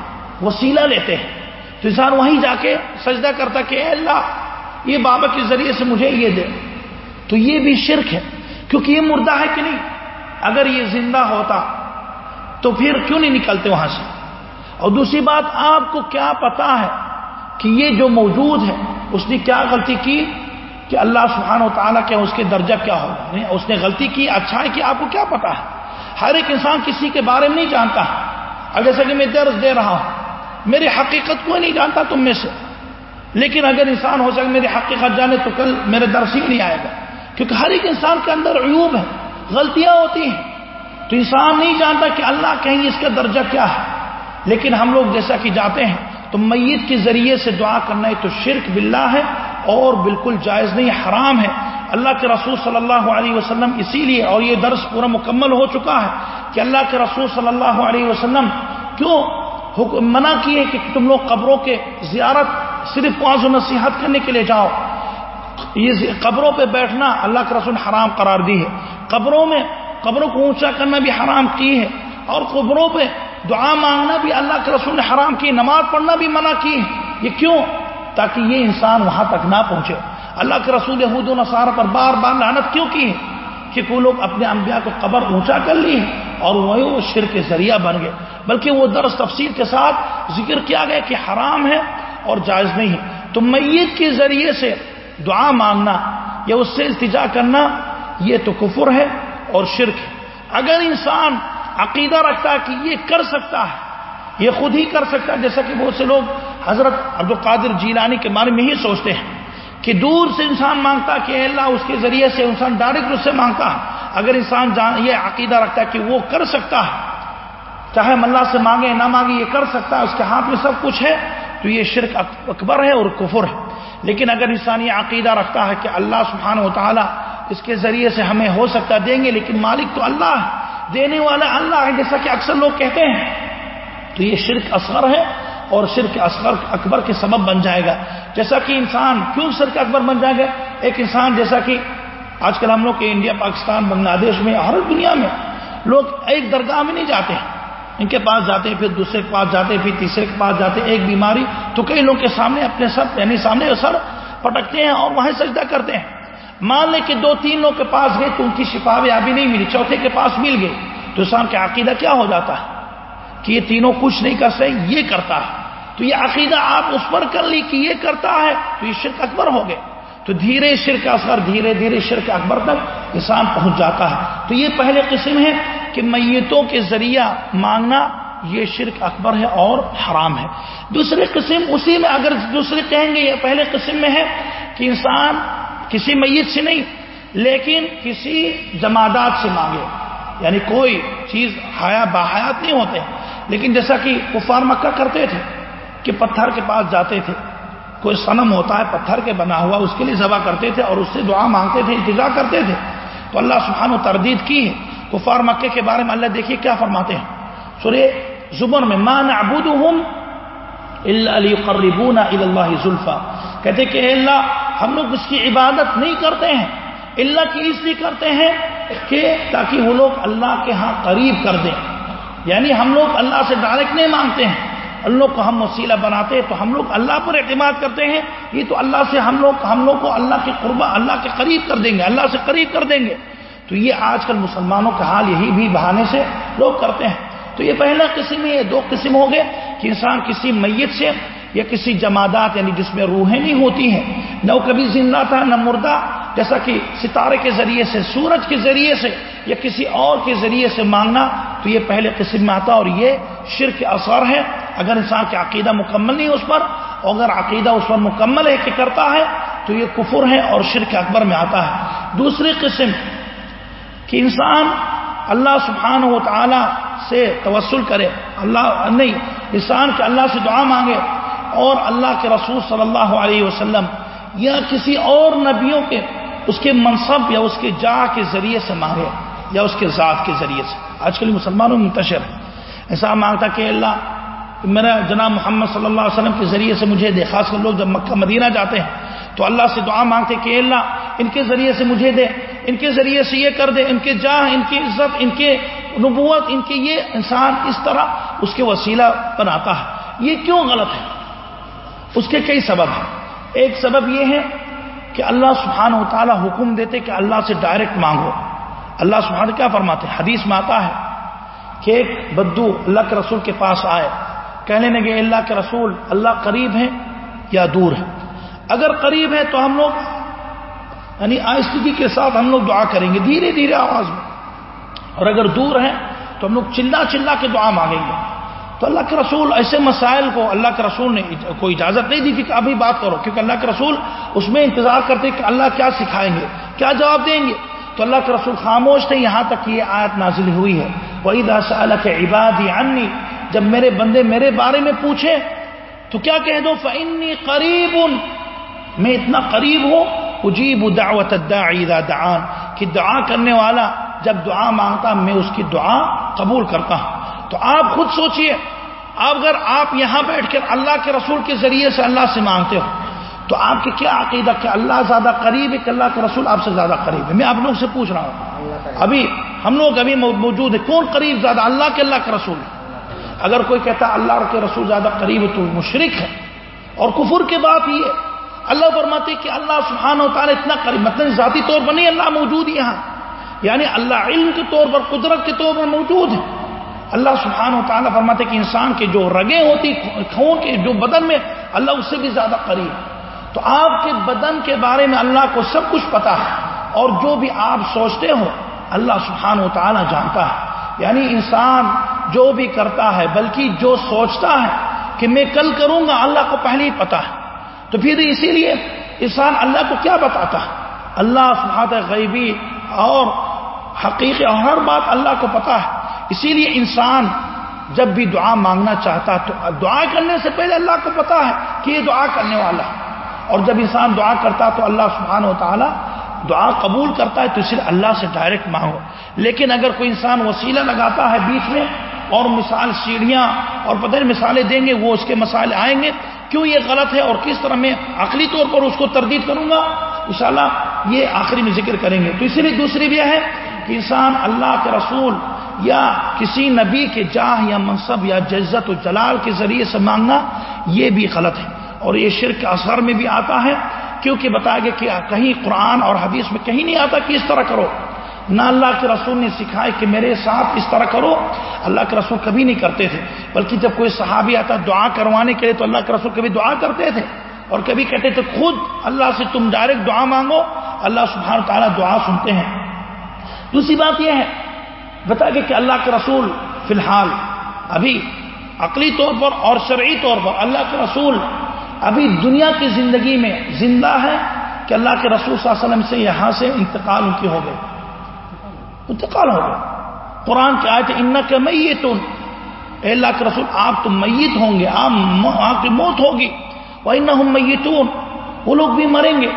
وسیلہ لیتے ہیں۔ تو انسان وہیں جا کے سجدہ کرتا کہ اے اللہ، یہ بابا کے ذریعے سے مجھے یہ دے۔ تو یہ بھی شرک ہے۔ کیونکہ یہ مردہ ہے کہ نہیں؟ اگر یہ زندہ ہوتا تو پھر کیوں نہیں نکلتے وہاں سے؟ اور دوسری بات، آپ کو کیا پتا ہے کہ یہ جو موجود ہے، اس نے کیا غلطی کی کہ اللہ سبحانہ و تعالیٰ کیا اس کے درجہ کیا ہوگا اس نے غلطی کی اچھا ہے کہ آپ کو کیا پتا ہے؟ ہر ایک انسان کسی کے بارے میں نہیں جانتا۔ اگر جیسا کہ میں درس دے رہا ہوں میری حقیقت کو نہیں جانتا تم میں سے۔ لیکن اگر انسان ہو سکے میری حقیقت جانے تو کل میرے درس ہی نہیں آئے گا۔ کیونکہ ہر ایک انسان کے اندر عیوب ہے غلطیاں ہوتی ہیں۔ تو انسان نہیں جانتا کہ اللہ کہیں اس کا درجہ کیا ہے۔ لیکن ہم لوگ جیسا کہ جاتے ہیں، تو میت کے ذریعے سے دعا کرنا ہے تو شرک باللہ ہے اور بالکل جائز نہیں، حرام ہے۔ اللہ کے رسول صلی اللہ علیہ وسلم اسی لیے، اور یہ درس پورا مکمل ہو چکا ہے کہ اللہ کے رسول صلی اللہ علیہ وسلم کیوں منع کیے کہ تم لوگ قبروں کے زیارت صرف پانچ و نصیحت کرنے کے لیے جاؤ۔ یہ قبروں پہ بیٹھنا اللہ کے رسول حرام قرار دی ہے۔ قبروں میں، قبروں کو اونچا کرنا بھی حرام کی ہے۔ اور قبروں پہ دعا مانگنا بھی اللہ کے رسول نے حرام کی، نماز پڑھنا بھی منع کی۔ یہ کیوں؟ تاکہ یہ انسان وہاں تک نہ پہنچے۔ اللہ کے رسول یہود و نصارہ پر بار بار لعنت کیوں کی؟ کہ وہ لوگ اپنے انبیاء کو قبر اونچا کر لی اور وہی وہ شر کے ذریعہ بن گئے۔ بلکہ وہ درس تفصیل کے ساتھ ذکر کیا گیا کہ حرام ہے اور جائز نہیں ہے۔ تو میت کے ذریعے سے دعا مانگنا یا اس سے التجا کرنا، یہ تو کفر ہے اور شرک ہے۔ اگر انسان عقیدہ رکھتا ہے کہ یہ کر سکتا ہے، یہ خود ہی کر سکتا ہے۔ جیسا کہ بہت سے لوگ حضرت عبد القادر جیلانی کے بارے میں ہی سوچتے ہیں کہ دور سے انسان مانگتا کہ اللہ اس کے ذریعے سے انسان ڈائریکٹ اس سے مانگتا۔ ہے اگر انسان جان، یہ عقیدہ رکھتا ہے کہ وہ کر سکتا ہے، چاہے ملا سے مانگے نہ مانگے، یہ کر سکتا ہے، اس کے ہاتھ میں سب کچھ ہے، تو یہ شرک اکبر ہے اور کفر ہے۔ لیکن اگر انسان یہ عقیدہ رکھتا ہے کہ اللہ سبحانہ و تعالیٰ اس کے ذریعے سے ہمیں ہو سکتا، دیں گے، لیکن مالک تو اللہ ہے۔ دینے والا اللہ ہے، جیسا کہ اکثر لوگ کہتے ہیں۔ تو یہ شرک اصغر ہے اور شرک اصغر اکبر کے سبب بن جائے گا۔ جیسا کہ انسان کیوں شرک اکبر بن جائے گا؟ ایک انسان جیسا کہ آج کل ہم لوگ کے انڈیا، پاکستان بنگلہ دیش میں، ہر دنیا میں لوگ ایک درگاہ میں نہیں جاتے۔ ہیں ان کے پاس جاتے ہیں، پھر دوسرے کے پاس جاتے ہیں، پھر تیسرے کے پاس جاتے ہیں۔ ایک بیماری تو کئی لوگ کے سامنے، اپنے سر یعنی سامنے سر پٹکتے ہیں اور وہیں سجدہ کرتے ہیں۔ مان لے کہ دو تین لوگ کے پاس گئے تو ان کی شفا بھی ابھی نہیں ملی، چوتھے کے پاس مل گئے۔ تو انسان کا عقیدہ کیا ہو جاتا ہے؟ کہ یہ تینوں کچھ نہیں کر سکے، یہ کرتا ہے۔ تو یہ عقیدہ آپ اس پر کر لی کہ یہ کرتا ہے، تو یہ شرک اکبر ہو گئے۔ تو دھیرے شرک اثر دھیرے دھیرے شرک اکبر تک انسان پہنچ جاتا ہے۔ تو یہ پہلے قسم ہے کہ میتوں کے ذریعہ مانگنا یہ شرک اکبر ہے اور حرام ہے۔ دوسری قسم، اسی میں اگر دوسرے کہیں گے، یہ پہلے قسم میں ہے کہ انسان کسی میت سے نہیں، لیکن کسی جمادات سے مانگے۔ یعنی کوئی چیز حیا باحیات نہیں ہوتے۔ لیکن جیسا کہ کفار مکہ کرتے تھے کہ پتھر کے پاس جاتے تھے۔ کوئی سنم ہوتا ہے، پتھر کے بنا ہوا اس کے لیے ذبح کرتے تھے اور اس سے دعا مانگتے تھے، انتظار کرتے تھے۔ تو اللہ سبحانہ و تردید کی ہے۔ کفار مکے کے بارے میں اللہ دیکھیے کیا فرماتے ہیں۔ سورہ زبر میں مان ابود علی قربون اللہ ذلفا کہتے کہ اللہ، ہم لوگ اس کی عبادت نہیں کرتے ہیں، اللہ کی اس لیے کرتے ہیں کہ تاکہ وہ لوگ اللہ کے ہاں قریب کر دیں۔ یعنی ہم لوگ اللہ سے ڈائریکٹ نہیں مانگتے ہیں۔ اللہ کو ہم وسیلہ بناتے ہیں تو ہم لوگ اللہ پر اعتماد کرتے ہیں۔ یہ تو اللہ سے ہم لوگ ہم لوگ کو اللہ کے قربہ، اللہ کے قریب کر دیں گے، اللہ سے قریب کر دیں گے۔ تو یہ آج کل مسلمانوں کا حال یہی بھی بہانے سے لوگ کرتے ہیں۔ تو یہ پہلا قسم ہے دو قسم ہو گئے کہ انسان کسی میت سے یا کسی جمادات یعنی جس میں روحیں نہیں ہوتی ہیں، نہ وہ کبھی زندہ تھا، نہ مردہ، جیسا کہ ستارے کے ذریعے سے، سورج کے ذریعے سے یا کسی اور کے ذریعے سے مانگنا تو یہ پہلے قسم میں آتا اور یہ شرک اثر ہے اگر انسان کا عقیدہ مکمل نہیں اس پر اگر عقیدہ اس پر مکمل ہے کہ کرتا ہے، تو یہ کفر ہے اور شرک اکبر میں آتا ہے۔ دوسری قسم کہ انسان اللہ سبحانہ و تعالی سے توسل کرے، اللہ نہیں انسان کے اللہ سے دعا مانگے اور اللہ کے رسول صلی اللہ علیہ وسلم یا کسی اور نبیوں کے اس کے منصب یا اس کے جا کے ذریعے سے مانگے یا اس کے ذات کے ذریعے سے۔ آج کل مسلمانوں میں منتشر۔ ہے ایسا مانگتا کہ اللہ، میرا جناب محمد صلی اللہ علیہ وسلم کے ذریعے سے مجھے دے، خاص کر لوگ جب مکہ، مدینہ جاتے ہیں تو اللہ سے دعا مانگتے کہ اللہ ان کے ذریعے سے مجھے دے، ان کے ذریعے سے یہ کر دے، ان کے جاہ، ان کی عزت، ان کے نبوت، ان کے یہ انسان اس طرح اس کے وسیلہ بناتا ہے۔ یہ کیوں غلط ہے؟ اس کے کئی سبب ہیں۔ ایک سبب یہ ہے کہ اللہ سبحانہ و تعالیٰ حکم دیتے کہ اللہ سے ڈائریکٹ مانگو۔ اللہ سبحانہ کیا فرماتے حدیث میں آتا ہے کہ ایک بدو اللہ کے رسول کے پاس آئے۔ کہنے لگے اللہ کے رسول، اللہ قریب ہے یا دور ہے اگر قریب ہے تو ہم لوگ یعنی آہستگی کے ساتھ ہم لوگ دعا کریں گے، دھیرے دھیرے آواز میں۔ اور اگر دور ہے تو ہم لوگ چلا چلا کے دعا مانگیں گے۔ تو اللہ کے رسول ایسے مسائل کو اللہ کے رسول نے کوئی اجازت نہیں دی تھی کہ ابھی بات کرو، کیونکہ اللہ کے رسول اس میں انتظار کرتے کہ اللہ کیا سکھائیں گے، کیا جواب دیں گے۔ تو اللہ کے رسول خاموش تھے، یہاں تک یہ آیت نازل ہوئی ہے۔ وہی دس اللہ کے عباد جب میرے بندے میرے بارے میں پوچھے تو کیا کہہ دو؟ فنی قریب میں اتنا قریب ہوں، اجیب دعوت دعان، کہ دعا کرنے والا جب دعا مانگتا، میں اس کی دعا قبول کرتا ہوں۔ تو آپ خود سوچئے اگر آپ یہاں بیٹھ کر اللہ کے رسول کے ذریعے سے اللہ سے مانگتے ہو، تو آپ کے کیا عقیدہ کہ اللہ زیادہ قریب ہے، کہ اللہ کے رسول آپ سے زیادہ قریب ہے؟ میں آپ لوگ سے پوچھ رہا ہوں۔ ابھی ہم لوگ ابھی موجود ہیں، کون قریب زیادہ، اللہ کے اللہ کے رسول؟ ہے اگر کوئی کہتا اللہ کے رسول زیادہ قریب ہے تو مشرق ہے۔ اور کفر کے بات یہ اللہ فرماتے کہ اللہ سبحانہ و تعالیٰ اتنا قریب مطلب ذاتی طور پر نہیں، اللہ موجود یہاں۔ یعنی اللہ علم کے طور پر، قدرت کے طور پر موجود ہے اللہ سبحانہ و تعالیٰ فرماتے کہ انسان کے جو رگیں ہوتی، کھوں کے جو بدن میں، اللہ اس سے بھی زیادہ قریب تو آپ کے بدن کے بارے میں اللہ کو سب کچھ پتا ہے، اور جو بھی آپ سوچتے ہو، اللہ سبحانہ و تعالیٰ جانتا ہے۔ یعنی انسان جو بھی کرتا ہے، بلکہ جو سوچتا ہے کہ میں کل کروں گا، اللہ کو پہلے ہی پتا ہے۔ تو پھر اسی لیے انسان اللہ کو کیا بتاتا ہے؟ اللہ سبحانہ غیبی اور حقیقی اور ہر بات اللہ کو پتا ہے۔ اسی لیے انسان جب بھی دعا مانگنا چاہتا تو دعا کرنے سے پہلے اللہ کو پتا ہے کہ یہ دعا کرنے والا ہے۔ اور جب انسان دعا کرتا تو اللہ سبحانہ و تعالیٰ دعا قبول کرتا ہے تو اس لیے اللہ سے ڈائریکٹ مانگو۔ لیکن اگر کوئی انسان وسیلہ لگاتا ہے بیچ میں اور مثال سیڑھیاں اور پتہ نہیں مثالیں دیں گے، وہ اس کے مسائل آئیں گے۔ کیوں یہ غلط ہے اور کس طرح میں عقلی طور پر اس کو تردید کروں گا؟ انشاءاللہ یہ آخری میں ذکر کریں گے۔ تو اسی لیے دوسری بھی ہے کہ انسان اللہ کے رسول یا کسی نبی کے جاہ یا منصب یا جزت و جلال کے ذریعے سے مانگنا، یہ بھی غلط ہے۔ اور یہ شرک کے اثر میں بھی آتا ہے، کیونکہ بتایا گیا کہ کہیں قرآن اور حدیث میں کہیں نہیں آتا کہ اس طرح کرو۔ نہ اللہ کے رسول نے سکھایا کہ میرے ساتھ اس طرح کرو۔ اللہ کے رسول کبھی نہیں کرتے تھے۔ بلکہ جب کوئی صحابی آتا دعا کروانے کے لیے تو اللہ کے رسول کبھی دعا کرتے تھے۔ اور کبھی کہتے تھے، خود اللہ سے تم ڈائریکٹ دعا مانگو، اللہ سبحانہ تعالیٰ دعا سنتے ہیں۔ دوسری بات یہ ہے، بتا گیا کہ اللہ کے رسول فی الحال ابھی عقلی طور پر اور شرعی طور پر اللہ کے رسول ابھی دنیا کی زندگی میں زندہ ہے کہ اللہ کے رسول صلی اللہ علیہ وسلم سے یہاں سے انتقال ان کی ہو گئے۔ انتقال ہو گیا قرآن کے آئے تھے ان کے میت اے اللہ کے رسول، آپ تو میت ہوں گے، آپ کی موت ہوگی۔ وہ نہ میتون وہ لوگ بھی مریں گے۔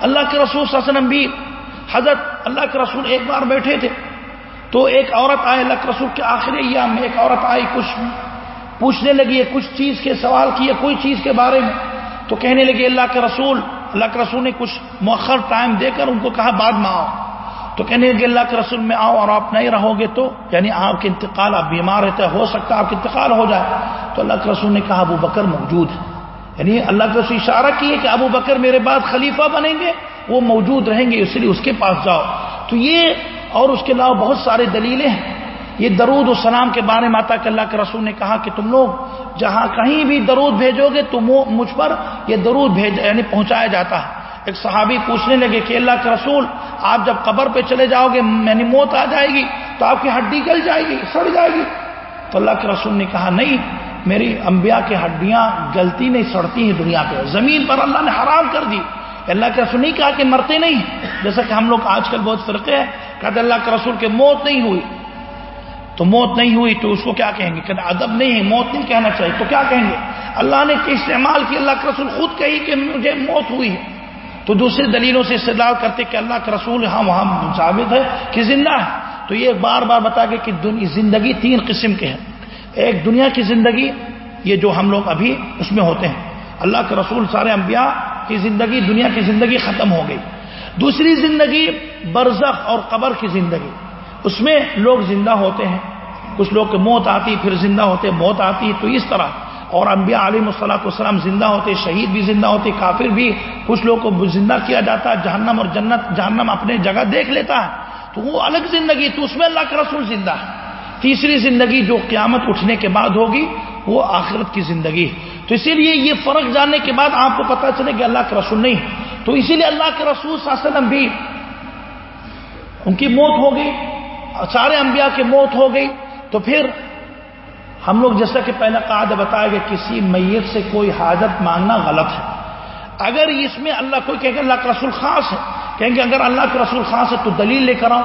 اللہ کے رسول صلی اللہ علیہ وسلم بھی حضرت اللہ کے رسول ایک بار بیٹھے تھے۔ تو ایک عورت آئے اللہ کے رسول کے آخری ایام میں، ایک عورت آئی کچھ پوچھنے لگی ہے کچھ چیز کے سوال کیے کوئی چیز کے بارے میں۔ تو کہنے لگی اللہ کے رسول، اللہ کے رسول نے کچھ مؤخر ٹائم دے کر ان کو کہا، بعد میں آؤ۔ تو کہنے لگے اللہ کے رسول میں آؤ اور آپ نہیں رہو گے تو یعنی آپ کے انتقال، آپ بیمار رہتے ہو سکتا ہے آپ کا انتقال ہو جائے۔ تو اللہ کے رسول نے کہا، ابو بکر موجود ہے یعنی اللہ کے رسول اشارہ کیے کہ ابو بکر میرے بعد خلیفہ بنیں گے، وہ موجود رہیں گے، اس لیے اس کے پاس جاؤ۔ تو یہ اور اس کے علاوہ بہت سارے دلیلیں ہیں۔ یہ درود و سلام کے بارے میں آتا کہ اللہ کے رسول نے کہا کہ تم لوگ جہاں کہیں بھی درود بھیجو گے تو مجھ پر یہ درود بھیج یعنی پہنچایا جاتا ہے۔ ایک صحابی پوچھنے لگے کہ اللہ کے رسول، آپ جب قبر پہ چلے جاؤ گے یعنی موت آ جائے گی، تو آپ کی ہڈی گل جائے گی، سڑ جائے گی۔ تو اللہ کے رسول نے کہا، نہیں، میری انبیاء کی ہڈیاں گلتی نہیں، سڑتی ہیں دنیا پہ، زمین پر اللہ نے حرام کر دی۔ اللہ کے رسول نہیں کہا کہ مرتے نہیں جیسا کہ ہم لوگ آج کل بہت فرقے ہیں، کہتے اللہ کے رسول کے موت نہیں ہوئی۔ تو موت نہیں ہوئی تو اس کو کیا کہیں گے؟ کہتے ادب نہیں ہے، موت نہیں کہنا چاہیے، تو کیا کہیں گے؟ اللہ نے استعمال کی اللہ کے رسول خود کہی کہ مجھے موت ہوئی ہے۔ تو دوسری دلیلوں سے استدلال کرتے کہ اللہ کا رسول ہاں وہاں ثابت ہے کہ زندہ ہے۔ تو یہ بار بار بتا گیا کہ زندگی تین قسم کے ہیں۔ ایک دنیا کی زندگی، یہ جو ہم لوگ ابھی اس میں ہوتے ہیں۔ اللہ کے رسول سارے انبیاء کی زندگی، دنیا کی زندگی ختم ہو گئی۔ دوسری زندگی، برزخ اور قبر کی زندگی۔ اس میں لوگ زندہ ہوتے ہیں۔ کچھ لوگ کے موت آتی، پھر زندہ ہوتے، موت آتی۔ تو اس طرح اور انبیاء علیہ مسلاۃ والسلام زندہ ہوتے، شہید بھی زندہ ہوتے، کافر بھی، کچھ لوگوں کو زندہ کیا جاتا ہے جہنم اور جنت، جہنم اپنے جگہ دیکھ لیتا ہے، تو وہ الگ زندگی، تو اس میں اللہ کا رسول زندہ ہے۔ تیسری زندگی جو قیامت اٹھنے کے بعد ہوگی، وہ آخرت کی زندگی تو اسی لیے یہ فرق جاننے کے بعد آپ کو پتا چلے کہ اللہ کا رسول نہیں تو اسی لیے اللہ کے رسول صلی اللہ علیہ وسلم بھی ان کی موت ہو گئی، سارے انبیاء کی موت ہو گئی۔ تو پھر ہم لوگ جیسا کہ پہلے قاعدہ بتایا کہ کسی میت سے کوئی حاجت مانگنا غلط ہے۔ اگر اس میں اللہ کوئی کہ اللہ کا رسول خاص ہے کہیں گے اگر اللہ کا رسول خاص ہے تو دلیل لے کر آؤ۔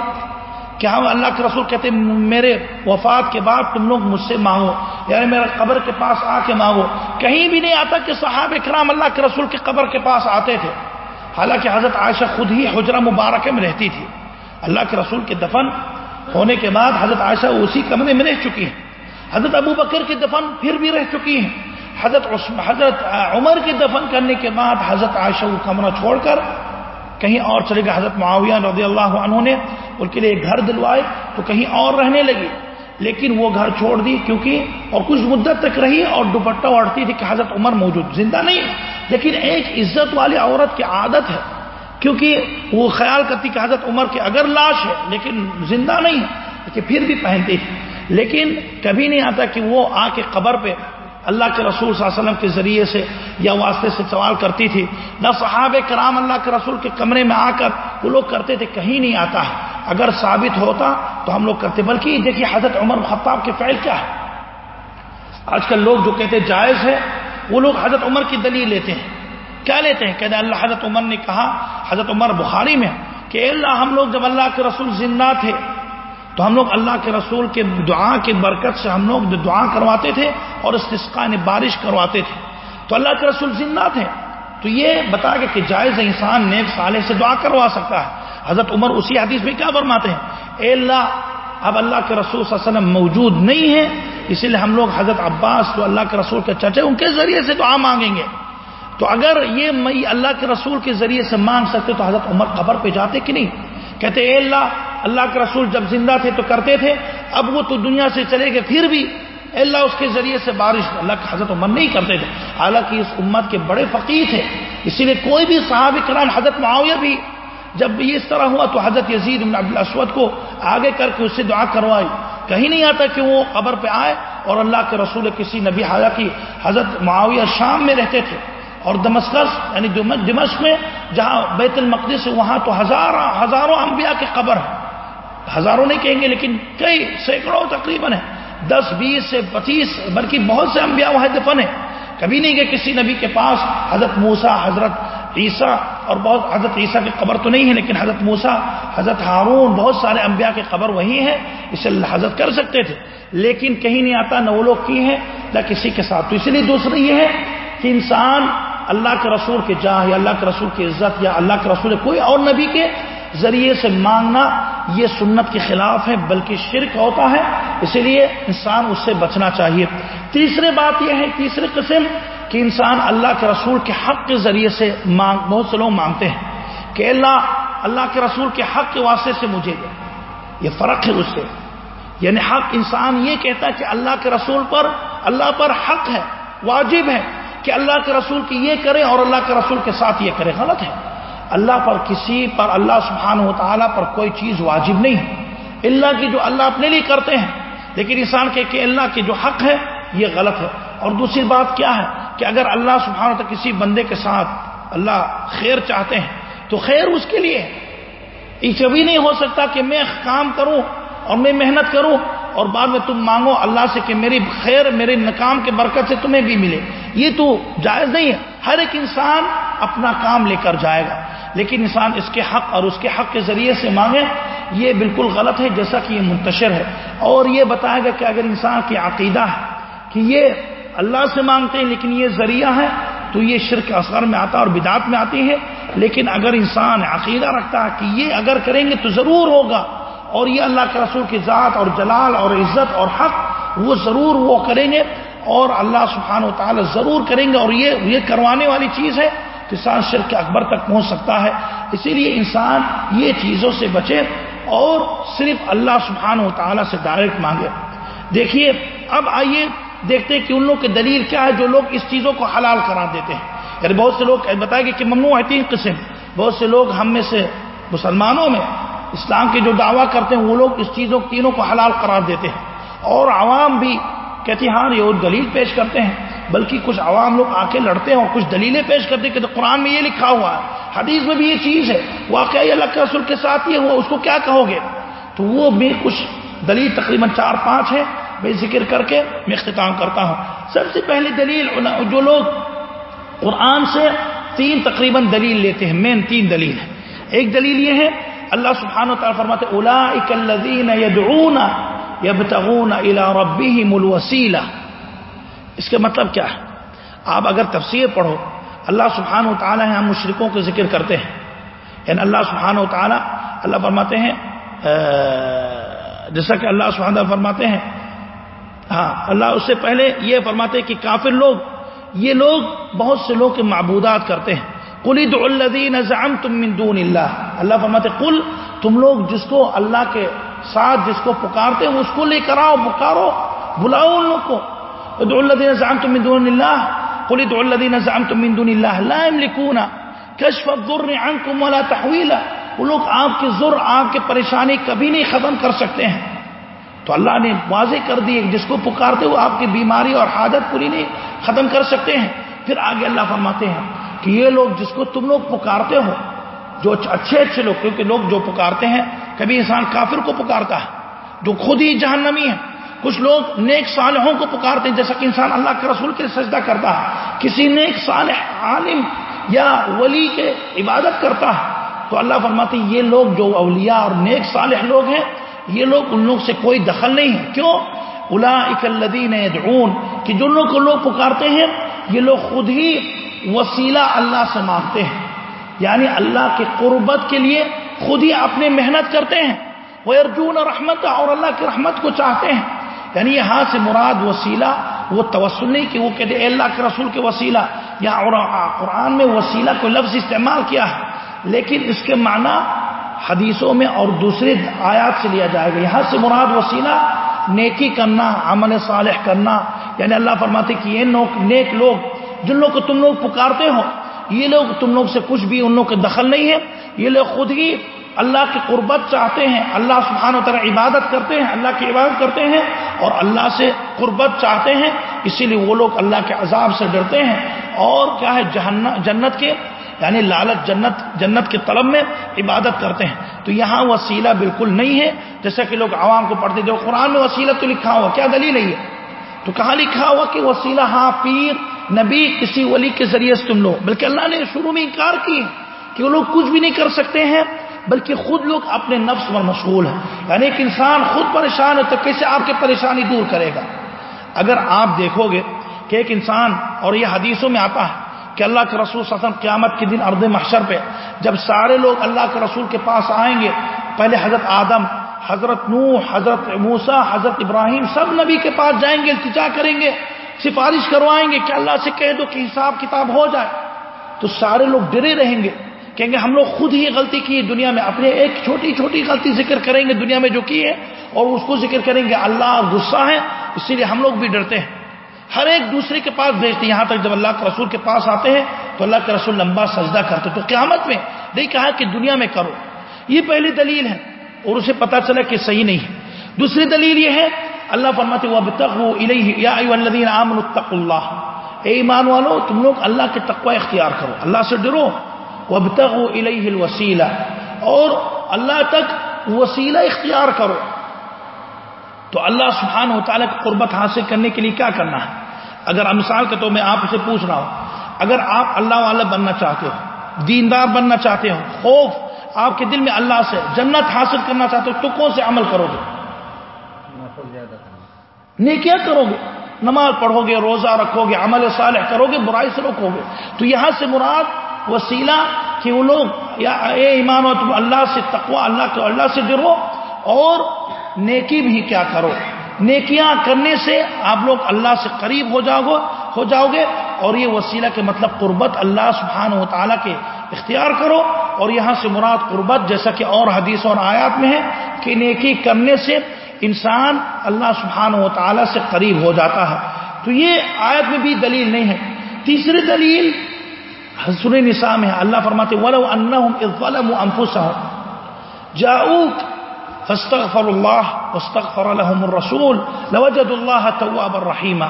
کہ ہم اللہ کے رسول کہتے میرے وفات کے بعد تم لوگ مجھ سے مانگو یعنی میرا قبر کے پاس آ کے مانگو۔ کہیں بھی نہیں آتا کہ صحاب اکرام اللہ کے رسول کے قبر کے پاس آتے تھے۔ حالانکہ حضرت عائشہ خود ہی حجرہ مبارکہ میں رہتی تھی۔ اللہ کے رسول کے دفن ہونے کے بعد حضرت عائشہ اسی کمرے میں رہ چکی ہے حضرت ابو بکر کی دفن پھر بھی رہ چکی ہیں حضرت حضرت عمر کی دفن کرنے کے بعد حضرت عائشہ کو کمرہ چھوڑ کر کہیں اور چلے گئے۔ حضرت معاویہ رضی اللہ عنہ نے ان کے لیے گھر دلوائے تو کہیں اور رہنے لگی لیکن وہ گھر چھوڑ دی کیونکہ اور کچھ مدت تک رہی اور دوپٹہ اڑتی تھی کہ حضرت عمر موجود، زندہ نہیں لیکن ایک عزت والی عورت کی عادت ہے۔ کیونکہ وہ خیال کرتی کہ حضرت عمر کی اگر لاش ہے، لیکن زندہ نہیں ہے، لیکن پھر بھی پہنتی تھی۔ لیکن کبھی نہیں آتا کہ وہ آ کے قبر پہ اللہ کے رسول صلی اللہ علیہ وسلم کے ذریعے سے یا واسطے سے سوال کرتی تھی۔ نہ صحاب کرام اللہ کے رسول کے کمرے میں آ کر وہ لوگ کرتے تھے، کہیں نہیں آتا۔ ہے اگر ثابت ہوتا تو ہم لوگ کرتے، بلکہ دیکھیے حضرت عمر خطاب کے فعل کیا ہے۔ آج کل لوگ جو کہتے جائز ہے، وہ لوگ حضرت عمر کی دلیل لیتے ہیں۔ کیا لیتے ہیں؟ کہتے اللہ حضرت عمر نے کہا، حضرت عمر بخاری میں کہ اللہ ہم لوگ جب اللہ کے رسول زندہ تھے تو ہم لوگ اللہ کے رسول کے دعا کی برکت سے ہم لوگ دعا کرواتے تھے اور استثقاء نے یعنی بارش کرواتے تھے۔ تو اللہ کے رسول زندہ تھے۔ تو یہ بتا گیا کہ جائز انسان نیک صالح سے دعا کروا سکتا ہے۔ حضرت عمر اسی حدیث میں کیا فرماتے ہیں؟ اے اللہ، اب اللہ کے رسول صلی اللہ علیہ وسلم موجود نہیں ہے اسی لیے ہم لوگ حضرت عباس جو اللہ کے رسول کے چچے ان کے ذریعے سے دعا مانگیں گے۔ تو اگر یہ میں اللہ کے رسول کے ذریعے سے مانگ سکتے تو حضرت عمر قبر پہ جاتے کہ نہیں؟ کہتے اے اللہ اللہ کے رسول جب زندہ تھے تو کرتے تھے، اب وہ تو دنیا سے چلے گئے، پھر بھی اللہ اس کے ذریعے سے بارش، اللہ کے حضرت عمر نہیں کرتے تھے۔ حالانکہ اس امت کے بڑے فقیر تھے، اسی لیے کوئی بھی صحابہ کرام حضرت معاویہ بھی جب بھی اس طرح ہوا تو حضرت یزید بن عبد الاسود کو آگے کر کے اس سے دعا کروائی۔ کہیں نہیں آتا کہ وہ قبر پہ آئے اور اللہ کے رسول کسی نبی حالانکہ حضرت معاویہ شام میں رہتے تھے۔ اور دمسکس یعنی دمشق میں، جہاں بیت المقدس وہاں تو ہزاروں ہزاروں انبیاء کے قبر ہیں ہزاروں نہیں کہیں گے، لیکن کئی سینکڑوں تقریباً ہیں۔ دس، بیس سے پچیس، بلکہ بہت سے انبیاء وہاں دفن ہیں۔ کبھی نہیں گئے کسی نبی کے پاس حضرت موسا حضرت عیسیٰ اور بہت، حضرت عیسیٰ کی قبر تو نہیں ہے، لیکن حضرت موسا حضرت ہارون، بہت سارے انبیاء کی قبر وہی ہے اسے حضرت کر سکتے تھے۔ لیکن کہیں نہیں آتا، نہ وہ لوگ کی ہیں، نہ کسی کے ساتھ۔ تو اس لیے دوسری یہ ہے کہ انسان اللہ کے رسول کے جاہ یا اللہ کے رسول کی عزت یا اللہ کے رسول کوئی اور نبی کے ذریعے سے مانگنا یہ سنت کے خلاف ہے، بلکہ شرک ہوتا ہے۔ اسی لیے انسان اس سے بچنا چاہیے۔ تیسری بات یہ ہے، تیسری قسم کہ انسان اللہ کے رسول کے حق کے ذریعے سے مانگ، بہت سے لوگ مانگتے ہیں کہ اللہ اللہ کے رسول کے حق کے واسطے سے مجھے دے۔ یہ فرق ہے اس سے۔ یعنی حق انسان یہ کہتا ہے کہ اللہ کے رسول پر، اللہ پر حق ہے، واجب ہے کہ اللہ کے رسول کی یہ کرے اور اللہ کے رسول کے ساتھ یہ کرے۔ غلط ہے۔ اللہ پر کسی پر اللہ سبحانہ و تعالیٰ پر کوئی چیز واجب نہیں ہے۔ اللہ کی جو اللہ اپنے لیے کرتے ہیں، لیکن انسان کے کہ اللہ کی جو حق ہے، یہ غلط ہے۔ اور دوسری بات کیا ہے کہ اگر اللہ سبحانہ تعالیٰ کسی بندے کے ساتھ اللہ خیر چاہتے ہیں، تو خیر اس کے لیے یہ کبھی نہیں ہو سکتا کہ میں کام کروں اور میں محنت کروں اور بعد میں تم مانگو اللہ سے کہ میری خیر، میرے ناکام کے برکت سے تمہیں بھی ملے۔ یہ تو جائز نہیں ہے۔ ہر ایک انسان اپنا کام لے کر جائے گا۔ لیکن انسان اس کے حق اور اس کے حق کے ذریعے سے مانگے، یہ بالکل غلط ہے، جیسا کہ یہ منتشر ہے۔ اور یہ بتائے گا کہ اگر انسان کی عقیدہ ہے کہ یہ اللہ سے مانگتے ہیں لیکن یہ ذریعہ ہے، تو یہ شرک اثر میں آتا اور بدعت میں آتی ہے۔ لیکن اگر انسان عقیدہ رکھتا ہے کہ یہ اگر کریں گے تو ضرور ہوگا، اور یہ اللہ کے رسول کی ذات اور جلال اور عزت اور حق وہ ضرور وہ کریں گے اور اللہ سبحانہ و تعالی ضرور کریں گے اور یہ یہ کروانے والی چیز ہے۔ انسان شرک اکبر تک پہنچ سکتا ہے۔ اسی لیے انسان یہ چیزوں سے بچے اور صرف اللہ سبحانہ و تعالیٰ سے ڈائریکٹ مانگے۔ دیکھیے، اب آئیے دیکھتے کہ ان لوگ کی دلیل کیا ہے جو لوگ اس چیزوں کو حلال کرا دیتے ہیں۔ یعنی بہت سے لوگ بتائے گے کہ ممنوع ہے تین قسم۔ بہت سے لوگ ہم میں سے مسلمانوں میں اسلام کے جو دعویٰ کرتے ہیں، وہ لوگ اس چیزوں تینوں کو حلال قرار دیتے ہیں۔ اور عوام بھی کہتی ہاں یہ دلیل پیش کرتے ہیں۔ بلکہ کچھ عوام لوگ آ کے لڑتے ہیں اور کچھ دلیلیں پیش کرتے کہ تو قرآن میں یہ لکھا ہوا ہے، حدیث میں بھی یہ چیز ہے۔ واقعی اللہ کے رسول کے ساتھ یہ ہوا، اس کو کیا کہو گے؟ تو وہ میں کچھ دلیل تقریباً چار پانچ ہے میں ذکر کر کے میں اختتام کرتا ہوں۔ سب سے پہلی دلیل جو لوگ قرآن سے تین تقریباً دلیل لیتے ہیں، مین تین دلیل ہے ایک دلیل یہ ہے، اللہ سبحانہ و تعالیٰ فرماتے اولا اکلین یدعون یبتغون الى ربهم الوسیلہ اس کا مطلب کیا ہے؟ آپ اگر تفسیر پڑھو، اللہ سبحانہ و تعالیٰ ہم مشرقوں کو ذکر کرتے ہیں۔ یعنی اللہ سبحانہ و تعالیٰ، اللہ فرماتے ہیں جیسا کہ اللہ سبحانہ فرماتے ہیں ہاں اللہ اس سے پہلے یہ فرماتے ہیں کہ کافر لوگ، یہ لوگ بہت سے لوگ کے معبودات کرتے ہیں۔ کلید الدین نظام تم دون اللہ اللہ فرماتے کل تم لوگ جس کو اللہ کے ساتھ جس کو پکارتے ہیں، اس کو لے کر آؤ، پکارو، بلاؤ ان لوگ کو۔ ادعوا الذين زعمتم من دون الله. قل ادعوا الذين زعمتم من دون الله. لا يملكون كشف الضر عنكم ولا تحويلا وہ لوگ آپ کے ضر آپ کے پریشانی کبھی نہیں ختم کر سکتے ہیں. تو اللہ نے واضح کر دی جس کو پکارتے وہ آپ کی بیماری اور حادت پوری نہیں ختم کر سکتے ہیں. پھر آگے اللہ فرماتے ہیں کہ یہ لوگ جس کو تم لوگ پکارتے ہو، جو اچھے اچھے لوگ، کیونکہ لوگ جو پکارتے ہیں، کبھی انسان کافر کو پکارتا ہے، جو خود ہی جہنمی ہے کچھ لوگ نیک صالحوں کو پکارتے ہیں، جیسا کہ انسان اللہ کے رسول کے سجدہ کرتا ہے۔ کسی نیک صالح، عالم یا ولی کے عبادت کرتا ہے، تو اللہ فرماتے ہیں، یہ لوگ جو اولیاء اور نیک صالح لوگ ہیں، یہ لوگ ان لوگ سے کوئی دخل نہیں ہے۔ کیوں؟ الا اکلدین یدعون، کہ جو لوگ کو لوگ پکارتے ہیں، یہ لوگ خود ہی وسیلہ اللہ سے مانگتے ہیں۔ یعنی اللہ کے قربت کے لیے خود ہی اپنے محنت کرتے ہیں۔ وہ ارجون رحمت اور اللہ کی رحمت کو چاہتے ہیں۔ یعنی یہاں سے مراد وسیلہ، وہ توسل نہیں کہ وہ کہتے اے اللہ کے رسول کے وسیلہ۔ یا قرآن میں وسیلہ کو لفظ استعمال کیا ہے، لیکن اس کے معنی حدیثوں میں اور دوسرے آیات سے لیا جائے گا۔ یہاں سے مراد وسیلہ، نیکی کرنا، عمل صالح کرنا۔ یعنی اللہ فرماتے کہ یہ نیک لوگ، جن لوگ کو تم لوگ پکارتے ہو، یہ لوگ تم لوگ سے کچھ بھی ان لوگ کا دخل نہیں ہے۔ یہ لوگ خود ہی اللہ کی قربت چاہتے ہیں، اللہ سبحانہ و تعالیٰ عبادت کرتے ہیں، اللہ کی عبادت کرتے ہیں اور اللہ سے قربت چاہتے ہیں، اسی لیے وہ لوگ اللہ کے عذاب سے ڈرتے ہیں۔ اور کیا ہے جنت کے یعنی لالچ جنت جنت کے طلب میں عبادت کرتے ہیں۔ تو یہاں وسیلہ بالکل نہیں ہے، جیسا کہ لوگ عوام کو پڑھتے جو قرآن میں وسیلہ تو لکھا ہوا، کیا دلیل ہے تو کہاں لکھا ہوا کہ وسیلہ ہاں پیر، نبی، کسی ولی کے ذریعے سے تم لو بلکہ اللہ نے شروع میں انکار کی کہ وہ لوگ کچھ بھی نہیں کر سکتے ہیں۔ بلکہ خود لوگ اپنے نفس پر مشغول ہیں۔ یعنی ایک انسان خود پریشان ہے تو کیسے آپ کی پریشانی دور کرے گا؟ اگر آپ دیکھو گے کہ ایک انسان، اور یہ حدیثوں میں آتا ہے کہ اللہ کے رسول صلی اللہ علیہ وسلم قیامت کے دن ارد محشر پہ جب سارے لوگ اللہ کے رسول کے پاس آئیں گے، پہلے حضرت آدم، حضرت نوح، حضرت موسا حضرت ابراہیم سب نبی کے پاس جائیں گے، التجا کریں گے، سفارش کروائیں گے کہ اللہ سے کہہ دو کہ حساب کتاب ہو جائے۔ تو سارے لوگ ڈرے رہیں گے۔ کہیں گے ہم لوگ خود ہی غلطی کی دنیا میں، اپنے ایک چھوٹی چھوٹی غلطی ذکر کریں گے دنیا میں جو کی ہے، اور اس کو ذکر کریں گے اللہ غصہ ہے، اسی لیے ہم لوگ بھی ڈرتے ہیں۔ ہر ایک دوسرے کے پاس بھیجتے یہاں تک جب اللہ کے رسول کے پاس آتے ہیں، تو اللہ کے رسول لمبا سجدہ کرتے تو قیامت میں نہیں کہا کہ دنیا میں کرو۔ یہ پہلی دلیل ہے، اور اسے پتا چلا کہ صحیح نہیں ہے۔ دوسری دلیل یہ ہے، اللہ فرماتے اللہ۔ اے ایمان والو، تم لوگ اللہ کے تقوی اختیار کرو۔ اللہ سے ڈرو۔ وہ الوسیلہ۔ اور اللہ تک وسیلہ اختیار کرو۔ تو اللہ سبحانہ و تعالیٰ کی قربت حاصل کرنے کے لیے کیا کرنا ہے؟ اگر مثال کے تو میں آپ سے پوچھ رہا ہوں، اگر آپ اللہ والا بننا چاہتے ہو، دیندار بننا چاہتے ہو، خوف آپ کے دل میں اللہ سے جنت حاصل کرنا چاہتے ہو، تو کون سے عمل کرو گے؟ نہیں کیا کرو گے۔ نماز پڑھو گے، روزہ رکھو گے، عمل صالح کرو گے، برائی سے رکھو گے۔ تو یہاں سے مراد وسیلہ کہ وہ لوگ، یا اے ایمان و تم اللہ سے تقوا اللہ کے اللہ سے ڈرو اور نیکی بھی کیا کرو۔ نیکیاں کرنے سے آپ لوگ اللہ سے قریب ہو جاؤ گے ہو جاؤ گے اور یہ وسیلہ کے مطلب قربت اللہ سبحانہ و تعالیٰ کے اختیار کرو اور یہاں سے مراد قربت، جیسا کہ اور حدیث اور آیات میں ہے کہ نیکی کرنے سے انسان اللہ سبحانہ و تعالیٰ سے قریب ہو جاتا ہے۔ تو یہ آیت میں بھی دلیل نہیں ہے۔ تیسری دلیل حسن نسام ہے اللہ فرماتے ولو انہم اذ ظلموا انفسهم جاؤک، فاستغفر اللہ واستغفر لهم الرسول لوجد اللہ تواب الرحیم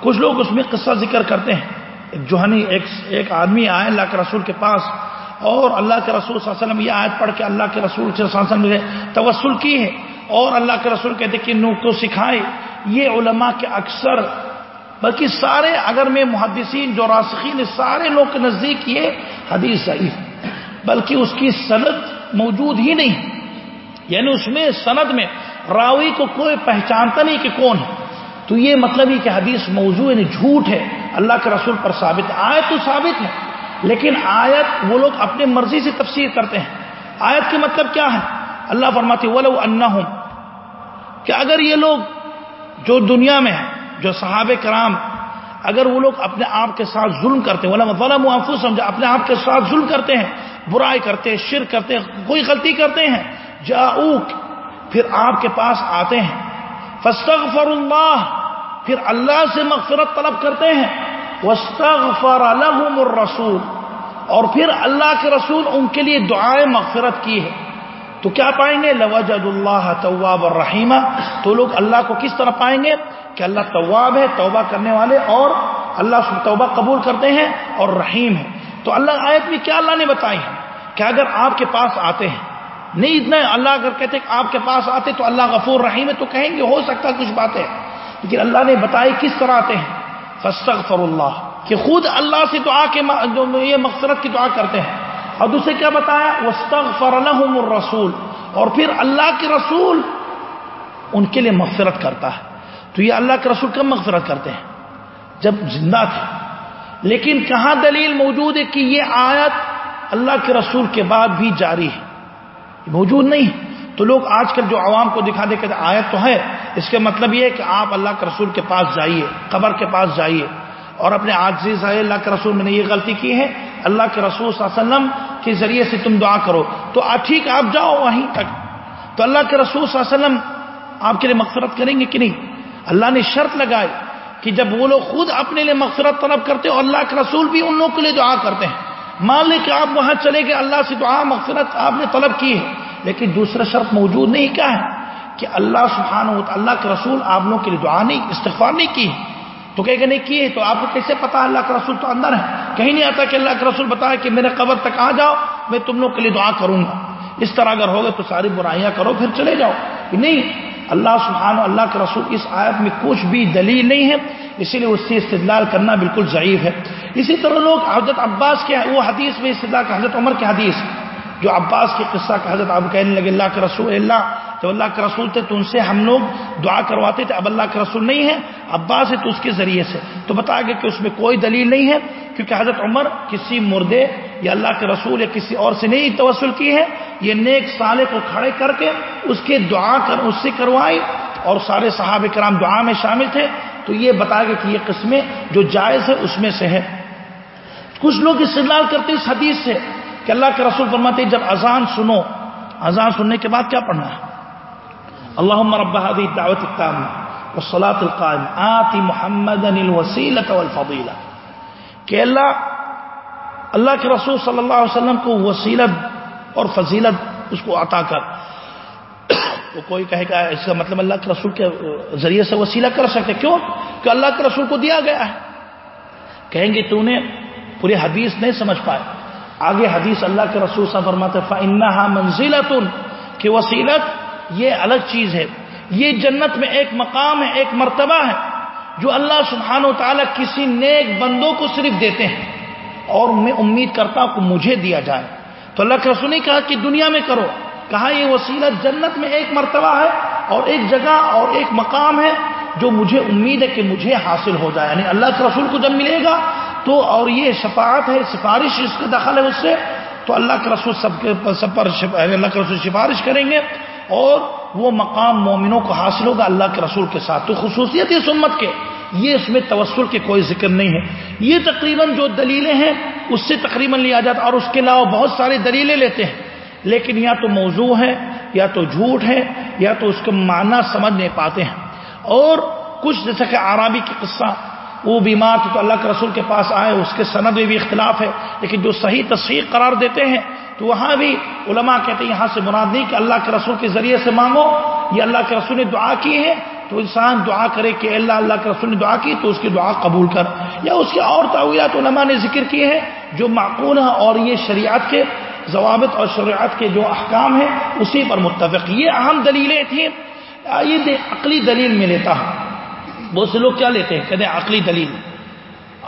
کچھ لوگ اس میں قصہ ذکر کرتے ہیں. جو ہنی ایک ایک آدمی آئے اللہ کے رسول کے پاس اور اللہ کے رسول صلی اللہ علیہ وسلم یہ آیت پڑھ کے اللہ کے رسول صلی اللہ علیہ وسلم نے توسل کی ہے اور اللہ کے رسول کہتے کہ نو کو سکھائے. یہ علماء کے اکثر بلکہ سارے اگر میں محدثین جو راسخین سارے لوگ کے نزدیک یہ حدیث ضعیف بلکہ اس کی سند موجود ہی نہیں۔ یعنی اس میں سند میں راوی کو کوئی پہچانتا نہیں کہ کون ہے۔ تو یہ مطلب ہی کہ حدیث موضوع یعنی جھوٹ ہے۔ اللہ کے رسول پر ثابت۔ آیت تو ثابت ہے، لیکن آیت وہ لوگ اپنے مرضی سے تفسیر کرتے ہیں۔ آیت کے مطلب کیا ہے؟ اللہ فرماتی ولو ان کہ اگر یہ لوگ جو دنیا میں ہیں جو صحاب کرام اگر وہ لوگ اپنے آپ کے ساتھ ظلم کرتے ہیں ولم سمجھا اپنے آپ کے ساتھ ظلم کرتے ہیں، برائی کرتے ہیں شر کرتے ہیں، کوئی غلطی کرتے ہیں جاؤک پھر آپ کے پاس آتے ہیں۔ فاستغفر اللہ پھر اللہ سے مغفرت طلب کرتے ہیں۔ واستغفر لهم الرسول، اور پھر اللہ کے رسول ان کے لیے دعائیں مغفرت کی ہے تو کیا پائیں گے؟ لوجد اللہ طواب الرحیمہ تو لوگ اللہ کو کس طرح پائیں گے؟ کہ اللہ طواب ہے، توبہ کرنے والے اور اللہ توبہ قبول کرتے ہیں اور رحیم ہے تو اللہ آیت میں کیا اللہ نے بتائی ہے کہ اگر آپ کے پاس آتے ہیں، نہیں اتنا اللہ اگر کہتے کہ آپ کے پاس آتے تو اللہ غفور رحیم ہے تو کہیں گے ہو سکتا ہے کچھ باتیں۔ لیکن اللہ نے بتائی کس طرح آتے ہیں؟ فستغفر اللہ کہ خود اللہ سے دعا کے یہ مقصرت کی دعا کرتے ہیں۔ اور دوسرے کیا بتایا؟ وسطر الرسول۔ اور پھر اللہ کے رسول ان کے لیے مغفرت کرتا ہے۔ تو یہ اللہ کے رسول کب مغفرت کرتے ہیں، جب زندہ تھے۔ لیکن کہاں دلیل موجود ہے کہ یہ آیت اللہ کے رسول کے بعد بھی جاری ہے؟ موجود نہیں۔ تو لوگ آج کل جو عوام کو دکھا دے کہ آیت تو ہے، اس کے مطلب یہ ہے کہ آپ اللہ کے رسول کے پاس جائیے، قبر کے پاس جائیے۔ اور اپنے آجزی سے اللہ کے رسول میں نے یہ غلطی کی ہے، اللہ کے رسول صلی اللہ علیہ وسلم کے ذریعے سے تم دعا کرو۔ تو ٹھیک آپ جاؤ وہیں تک۔ تو اللہ کے رسول صلی اللہ علیہ وسلم آپ کے لیے مغفرت کریں گے کہ نہیں؟ اللہ نے شرط لگائی کہ جب وہ لوگ خود اپنے لیے مغفرت طلب کرتے اور اللہ کے رسول بھی ان لوگوں کے لیے دعا کرتے ہیں مان لیں کہ آپ وہاں چلے گئے، اللہ سے دعا، مغفرت آپ نے طلب کی ہے، لیکن دوسرا شرط موجود نہیں، کیا ہے؟ کہ اللہ سبحانہ و اللہ کے رسول آپ لوگوں کے لیے دعا نہیں، استغفار نہیں کی۔ تو کہے کہ نہیں کیے تو آپ کو کیسے پتا اللہ کا رسول تو اندر ہے کہیں نہیں آتا کہ اللہ کے رسول بتایا کہ میرے قبر تک آ جاؤ، میں تم لوگ کے لیے دعا کروں گا۔ اس طرح اگر ہوگا تو ساری برائیاں کرو، پھر چلے جاؤ۔ نہیں اللہ سبحانہ اللہ کے رسول اس آیت میں کچھ بھی دلیل نہیں ہے، اسی لیے اس سے استدلال کرنا بالکل ضعیف ہے۔ اسی طرح لوگ حضرت عباس کے وہ حدیث میں استدلال کا حضرت عمر کے حدیث، جو عباس کے قصہ کا حضرت اب کہنے لگے، اللہ کے رسول، اللہ جب اللہ کے رسول تھے تو ان سے ہم لوگ دعا کرواتے تھے، اب اللہ کے رسول نہیں ہے عباس ہے تو اس کے ذریعے سے۔ تو بتایا گیا کہ اس میں کوئی دلیل نہیں ہے، کیونکہ حضرت عمر کسی مردے یا اللہ کے رسول یا کسی اور سے نہیں توسل کی ہے۔ یہ نیک سالے کو کھڑے کر کے اس کے دعا کر، اس سے کروائی اور سارے صحابہ کرام دعا میں شامل تھے۔ تو یہ بتایا گیا کہ یہ قسمیں جو جائز ہے اس میں سے ہے کچھ لوگ استدلال کرتے اس حدیث سے کہ اللہ کے رسول فرماتے جب اذان سنو، اذان سننے کے بعد کیا پڑھنا ہے؟ اللہ رب هذه الدعوة التامة والصلاة القائمة. آتی محمد الوسیلة والفضیلة کہ اللہ اللہ کے رسول صلی اللہ علیہ وسلم کو وسیلت اور فضیلت اس کو عطا کر تو کوئی کہے گا اس کا مطلب اللہ کے رسول کے ذریعے سے وسیلہ کر سکتے کیوں؟ کہ اللہ کے رسول کو دیا گیا ہے. کہیں گے تو نے پوری حدیث نہیں سمجھ پائے. آگے حدیث اللہ کے رسول سے فرماتے فنحا منزلت کہ وسیلت یہ الگ چیز ہے۔ یہ جنت میں ایک مقام ہے، ایک مرتبہ ہے، جو اللہ سبحانہ و تعالیٰ کسی نیک بندوں کو صرف دیتے ہیں۔ اور میں امید کرتا ہوں کہ مجھے دیا جائے۔ تو اللہ کے رسول نے کہا کہ دنیا میں کرو۔ کہا یہ وسیلہ جنت میں ایک مرتبہ ہے اور ایک جگہ اور ایک مقام ہے جو مجھے امید ہے کہ مجھے حاصل ہو جائے۔ یعنی اللہ کے رسول کو جب ملے گا تو اور یہ شفاعت ہے، سفارش اس کا دخل ہے اس سے، تو اللہ کے رسول سب کے سب پر یعنی اللہ کے رسول سفارش کریں گے۔ اور وہ مقام مومنوں کو حاصل ہوگا اللہ کے رسول کے ساتھ۔ تو خصوصیت اس امت کے۔ یہ اس میں توسل کے کوئی ذکر نہیں ہے۔ یہ تقریباً جو دلیلیں ہیں، اس سے تقریباً لیا جاتا اور اس کے علاوہ بہت ساری دلیلیں لیتے ہیں۔ لیکن یا تو موضوع ہے، یا تو جھوٹ ہے، یا تو اس کا معنی سمجھ نہیں پاتے ہیں۔ اور کچھ جیسا کہ عرابی کی قصہ، وہ بیمار تو اللہ کے رسول کے پاس آئے، اس کے سند میں بھی اختلاف ہے، لیکن جو صحیح تصحیح قرار دیتے ہیں تو وہاں بھی علماء کہتے ہیں یہاں سے مراد نہیں کہ اللہ کے رسول کے ذریعے سے مانگو یا اللہ کے رسول نے دعا کی ہے، تو انسان دعا کرے کہ اللہ اللہ کے رسول نے دعا کی، تو اس کی دعا قبول کر۔ یا اس کے اور تعویلات علماء نے ذکر کیے ہیں جو معقول ہیں اور یہ شریعت کے ضوابط اور شریعت کے جو احکام ہیں، اسی پر متفق۔ یہ اہم دلیلیں تھیں۔ یہ عقلی دلیل میں لیتا ہوں۔ بہت سے لوگ کیا لیتے ہیں؟ کہتے ہیں عقلی دلیل۔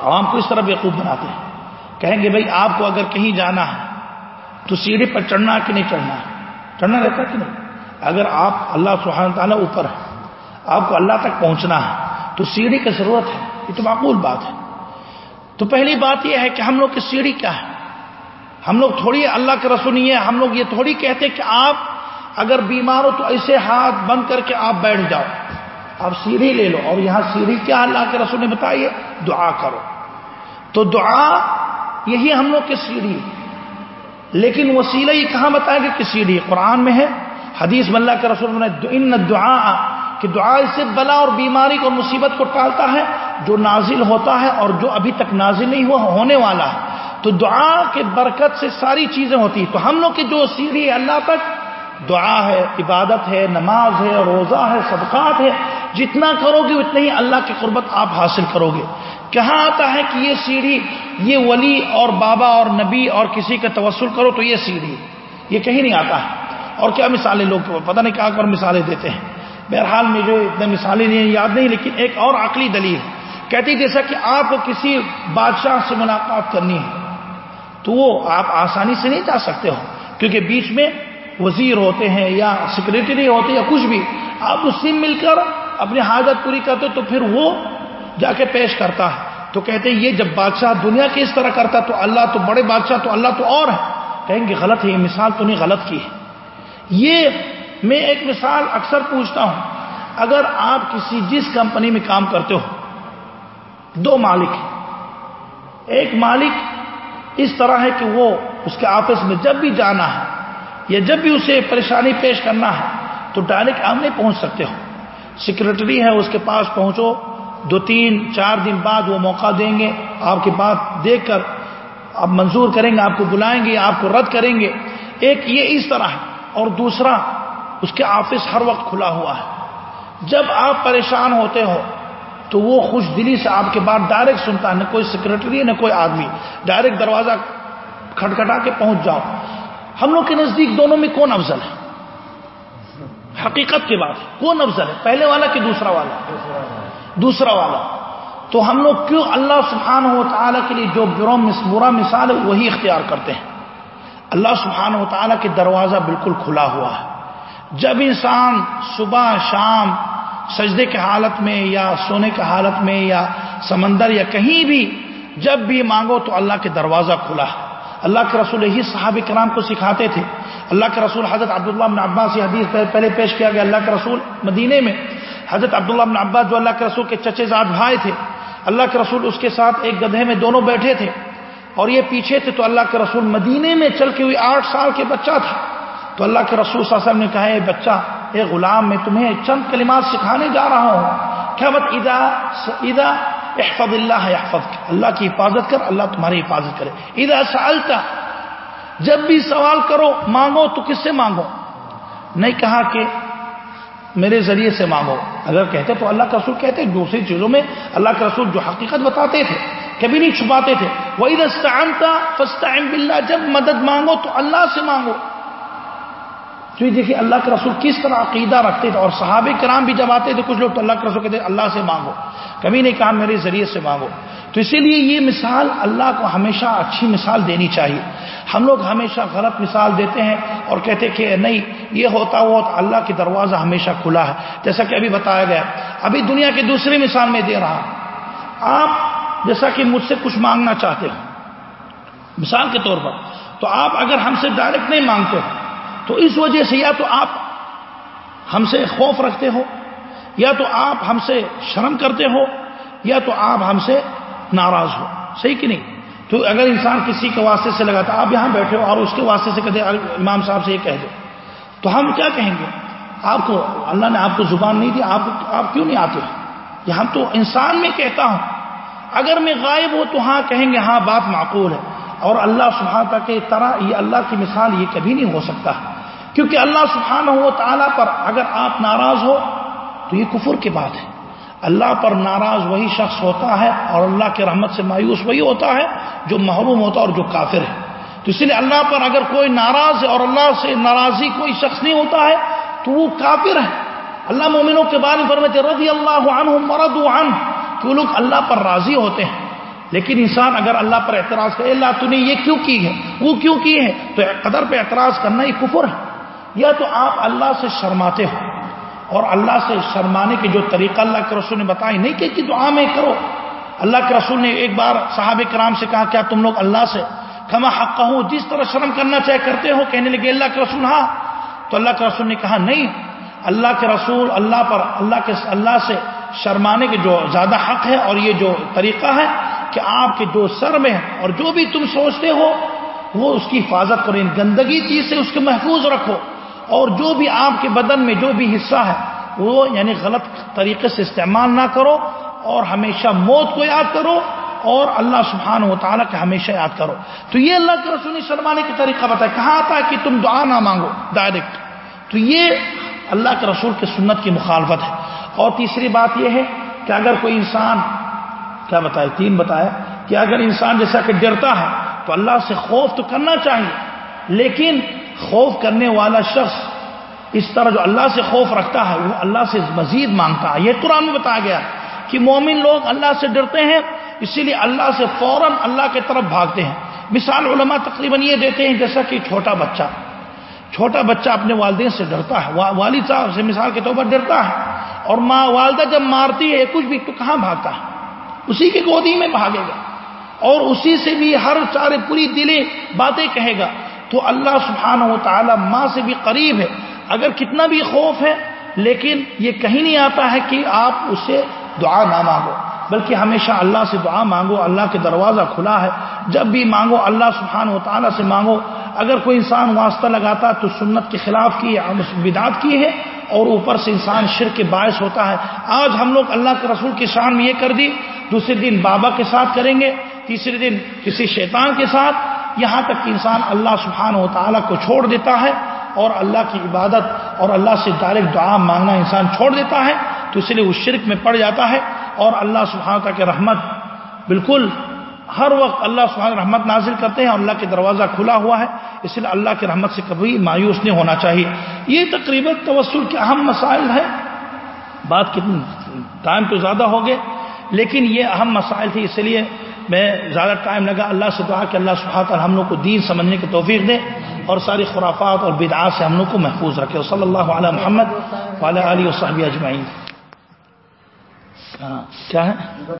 عوام کو اس طرح بیوقوف بناتے ہیں۔ کہیں گے بھائی آپ کو اگر کہیں جانا ہے تو سیڑھی پر چڑھنا کہ نہیں چڑھنا؟ چڑھنا رہتا کہ نہیں؟ اگر آپ اللہ سبحانہ تعالیٰ اوپر ہے آپ کو اللہ تک پہنچنا ہے، تو سیڑھی کی ضرورت ہے۔ یہ تو معقول بات ہے۔ تو پہلی بات یہ ہے کہ ہم لوگ کی سیڑھی کیا ہے؟ ہم لوگ تھوڑی اللہ کے رسول نہیں ہے ہم لوگ یہ تھوڑی کہتے کہ آپ اگر بیمار ہو تو ایسے ہاتھ بند کر کے آپ بیٹھ جاؤ۔ آپ سیڑھی لے لو۔ اور یہاں سیڑھی کیا اللہ کے رسول نے بتائیے دعا کرو۔ تو دعا یہی ہم لوگ کی سیڑھی لیکن وسیلہ یہ کہاں بتایا گیا کہ سیڑھی قرآن میں ہے؟ حدیث ملا کے رسول نے ان دعا کہ دعا سے بلا اور بیماری اور مصیبت کو ٹالتا ہے، جو نازل ہوتا ہے اور جو ابھی تک نازل نہیں ہوا، ہونے والا ہے۔ تو دعا کے برکت سے ساری چیزیں ہوتی ہیں۔ تو ہم لوگ کی جو سیڑھی ہے اللہ تک دعا ہے، عبادت ہے، نماز ہے، روزہ ہے، صدقات ہے، جتنا کرو گے اتنا ہی اللہ کی قربت آپ حاصل کرو گے۔ کہاں آتا ہے کہ یہ سیڑھی، یہ ولی اور بابا اور نبی اور کسی کا توسل کرو تو یہ سیڑھی۔ یہ کہیں نہیں آتا۔ ہے اور کیا مثالیں لوگ پتہ نہیں کہاں کر مثالیں دیتے ہیں۔ بہرحال میں جو اتنے مثالیں نہیں، یاد نہیں، لیکن ایک اور عقلی دلیل۔ کہتی جیسا کہ آپ کو کسی بادشاہ سے ملاقات کرنی ہے، تو وہ آپ آسانی سے نہیں جا سکتے ہو، کیونکہ بیچ میں وزیر ہوتے ہیں یا سیکرٹری ہوتے یا کچھ بھی۔ آپ اس سے مل کر اپنی حاجت پوری کرتے تو پھر وہ جا کے پیش کرتا ہے۔ تو کہتے ہیں، یہ جب بادشاہ دنیا کی اس طرح کرتا تو اللہ تو بڑے بادشاہ، تو اللہ تو اور ہے۔ کہیں گے، غلط ہے، یہ مثال تو نہیں غلط کی ہے۔ یہ میں ایک مثال اکثر پوچھتا ہوں۔ اگر آپ کسی جس کمپنی میں کام کرتے ہو، دو مالک ایک مالک اس طرح ہے کہ وہ اس کے آفس میں جب بھی جانا ہے یا جب بھی اسے پریشانی پیش کرنا ہے، تو ڈائریکٹ آپ نہیں پہنچ سکتے ہو۔ سیکرٹری ہے، اس کے پاس پہنچو۔ دو تین چار دن بعد وہ موقع دیں گے آپ کی بات دیکھ کر آپ منظور کریں گے، آپ کو بلائیں گے، آپ کو رد کریں گے۔ ایک یہ اس طرح ہے اور دوسرا اس کے آفس ہر وقت کھلا ہوا ہے۔ جب آپ پریشان ہوتے ہو تو وہ خوش دلی سے آپ کے بعد ڈائریکٹ سنتا ہے، نہ کوئی سیکرٹری، نہ کوئی آدمی۔ ڈائریکٹ دروازہ کھٹکھٹا کے پہنچ جاؤ۔ ہم لوگ کے نزدیک دونوں میں کون افضل ہے؟ حقیقت کی بات کون افضل ہے؟ پہلے والا کہ دوسرا والا؟ دوسرا والا۔ تو ہم لوگ کیوں اللہ سبحانہ و تعالیٰ کے لیے جو برا مثال ہے، وہی اختیار کرتے ہیں۔ اللہ سبحانہ و تعالیٰ کے دروازہ بالکل کھلا ہوا ہے۔ جب انسان صبح، شام سجدے کے حالت میں یا سونے کے حالت میں یا سمندر یا کہیں بھی جب بھی مانگو تو اللہ کے دروازہ کھلا ہے۔ اللہ کے رسول ہی صحابہ کرام کو سکھاتے تھے۔ اللہ کے رسول حضرت عبداللہ بن عباس حدیث پہلے پیش کیا گیا، اللہ کے رسول مدینے میں حضرت عبداللہ بن عباس جو اللہ کے رسول کے چچے زاد بھائی تھے، اللہ کے رسول اس کے ساتھ ایک گدھے میں دونوں بیٹھے تھے۔ اور یہ پیچھے تھے تو اللہ کے رسول مدینے میں چل کے ہوئی آٹھ سال کے بچہ تھا۔ تو اللہ کے رسول صلی اللہ علیہ وسلم نے کہا، اے بچہ، اے غلام، میں تمہیں چند کلمات سکھانے جا رہا ہوں۔ کیا بت ادا ادا احفظ اللہ احفظ اللہ کی حفاظت کر، اللہ تمہاری حفاظت کرے۔ ادا سالتا جب بھی سوال کرو، مانگو تو کس سے مانگو؟ نہیں کہا کہ میرے ذریعے سے مانگو۔ اگر کہتے تو اللہ کا رسول کہتے، دوسری چیزوں میں اللہ کے رسول جو حقیقت بتاتے تھے، کبھی نہیں چھپاتے تھے۔ وہی دستان تھا بلّہ جب مدد مانگو تو اللہ سے مانگو۔ تو دیکھیے، اللہ کے رسول کس طرح عقیدہ رکھتے تھے اور صحابہ کرام بھی جب آتے تھے، کچھ لوگ تو اللہ کے رسول کہتے اللہ سے مانگو۔ کبھی نہیں کہا میرے ذریعے سے مانگو۔ تو اسی لیے یہ مثال اللہ کو ہمیشہ اچھی مثال دینی چاہیے۔ ہم لوگ ہمیشہ غلط مثال دیتے ہیں اور کہتے کہ نہیں، یہ ہوتا ہوا تو اللہ کی دروازہ ہمیشہ کھلا ہے۔ جیسا کہ ابھی بتایا گیا۔ ابھی دنیا کی دوسری مثال میں دے رہا آپ جیسا کہ مجھ سے کچھ مانگنا چاہتے ہو، مثال کے طور پر، تو آپ اگر ہم سے ڈائریکٹ نہیں مانگتے ہو، تو اس وجہ سے یا تو آپ ہم سے خوف رکھتے ہو، یا تو آپ ہم سے شرم کرتے ہو، یا تو آپ ہم سے ناراض ہو۔ صحیح کہ نہیں؟ تو اگر انسان کسی کے واسطے سے لگاتا آپ یہاں بیٹھے ہو اور اس کے واسطے سے کہتے امام صاحب سے یہ کہہ دو۔ تو ہم کیا کہیں گے؟ آپ کو، اللہ نے آپ کو زبان نہیں دی، آپ آپ کیوں نہیں آتے؟ یہ ہم تو انسان میں کہتا ہوں۔ اگر میں غائب ہوں تو ہاں کہیں گے ہاں بات معقول ہے۔ اور اللہ سبحانہ کے طرح یہ اللہ کی مثال یہ کبھی نہیں ہو سکتا۔ کیونکہ اللہ سبحانہ ہو تعالیٰ پر اگر آپ ناراض ہو تو یہ کفر کی بات ہے۔ اللہ پر ناراض وہی شخص ہوتا ہے اور اللہ کے رحمت سے مایوس وہی ہوتا ہے جو محروم ہوتا ہے اور جو کافر ہے۔ تو اس لیے اللہ پر اگر کوئی ناراض ہے اور اللہ سے ناراضی کوئی شخص نہیں ہوتا ہے تو وہ کافر ہے۔ اللہ مومنوں کے بارے میں فرماتے رضی اللہ عنہ مرد عنہ، کہ وہ لوگ اللہ پر راضی ہوتے ہیں۔ لیکن انسان اگر اللہ پر اعتراض کرے اللہ تو نے یہ کیوں کی ہے؟ وہ کیوں کی ہے؟ تو قدر پہ اعتراض کرنا یہ کفر ہے۔ یا تو آپ اللہ سے شرماتے ہو۔ اور اللہ سے شرمانے کے جو طریقہ اللہ کے رسول نے بتائی نہیں کہ دعا میں کرو۔ اللہ کے رسول نے ایک بار صحاب کرام سے کہا، کیا تم لوگ اللہ سے؟ کما حق ہوں جس طرح شرم کرنا چاہے کرتے ہو، کہنے لگے، اللہ کے رسول ہاں۔ تو اللہ کے رسول نے کہا، نہیں۔ اللہ کے رسول اللہ پر، اللہ کے، اللہ سے شرمانے کے جو زیادہ حق ہے اور یہ جو طریقہ ہے کہ آپ کے جو سر میں اور جو بھی تم سوچتے ہو، وہ اس کی حفاظت کرو ان گندگی چیز سے اس کے محفوظ رکھو۔ اور جو بھی آپ کے بدن میں جو بھی حصہ ہے، وہ یعنی غلط طریقے سے استعمال نہ کرو اور ہمیشہ موت کو یاد کرو اور اللہ سبحانہ و تعالیٰ کا ہمیشہ یاد کرو۔ تو یہ اللہ کے رسول شرمانے کا طریقہ بتایا۔ کہاں آتا ہے کہ تم دعا نہ مانگو ڈائریکٹ تو یہ اللہ کے رسول کے سنت کی مخالفت ہے۔ اور تیسری بات یہ ہے کہ اگر کوئی انسان، کیا بتائے تین بتایا، کہ اگر انسان جیسا کہ ڈرتا ہے تو اللہ سے خوف تو کرنا چاہیے۔ لیکن خوف کرنے والا شخص اس طرح جو اللہ سے خوف رکھتا ہے، وہ اللہ سے مزید مانگتا ہے۔ یہ قرآن میں بتایا گیا کہ مومن لوگ اللہ سے ڈرتے ہیں، اسی لیے اللہ سے فوراً اللہ کی طرف بھاگتے ہیں۔ مثال علماء تقریباً یہ دیتے ہیں، جیسا کہ چھوٹا بچہ چھوٹا بچہ اپنے والدین سے ڈرتا ہے والد صاحب سے مثال کے طور پر ڈرتا ہے۔ اور ماں، والدہ جب مارتی ہے، کچھ بھی تو کہاں بھاگتا ہے؟ اسی کی گودی میں بھاگے گا۔ اور اسی سے بھی ہر چارے پوری دلی باتیں کہے گا۔ تو اللہ سبحانہ و تعالی ماں سے بھی قریب ہے۔ اگر کتنا بھی خوف ہے، لیکن یہ کہیں نہیں آتا ہے کہ آپ اسے دعا نہ مانگو، بلکہ ہمیشہ اللہ سے دعا مانگو، اللہ کے دروازہ کھلا ہے۔ جب بھی مانگو، اللہ سبحانہ و تعالیٰ سے مانگو۔ اگر کوئی انسان واسطہ لگاتا تو سنت کے خلاف کی بدعت کی ہے، اور اوپر سے انسان شر کے باعث ہوتا ہے۔ آج ہم لوگ اللہ کے رسول کی شان میں یہ کر دی۔ دوسرے دن بابا کے ساتھ کریں گے، تیسرے دن کسی شیطان کے ساتھ۔ یہاں تک کہ انسان اللہ سبحانہ و تعالیٰ کو چھوڑ دیتا ہے اور اللہ کی عبادت اور اللہ سے ڈائریکٹ دعا مانگنا انسان چھوڑ دیتا ہے، تو اس لیے اس شرک میں پڑ جاتا ہے اور اللہ سبحانہ تعالیٰ کے رحمت بالکل ہر وقت اللہ سبحانہ رحمت نازل کرتے ہیں اور اللہ کے دروازہ کھلا ہوا ہے، اس لیے اللہ کی رحمت سے کبھی مایوس نہیں ہونا چاہیے۔ یہ تقریباً توسل کے اہم مسائل ہیں۔ بات کتنی ٹائم تو زیادہ ہو گئے، لیکن یہ اہم مسائل تھے، اس لیے میں زیادہ ٹائم لگا اللہ سے دعا کہ اللہ سبحانہ تعالی ہم لوگ کو دین سمجھنے کی توفیق دے اور ساری خرافات اور بدعات سے ہم لوگ کو محفوظ رکھے۔ صلی اللہ علیہ محمد والا علی و صحبی اجمعین۔ کیا ہے؟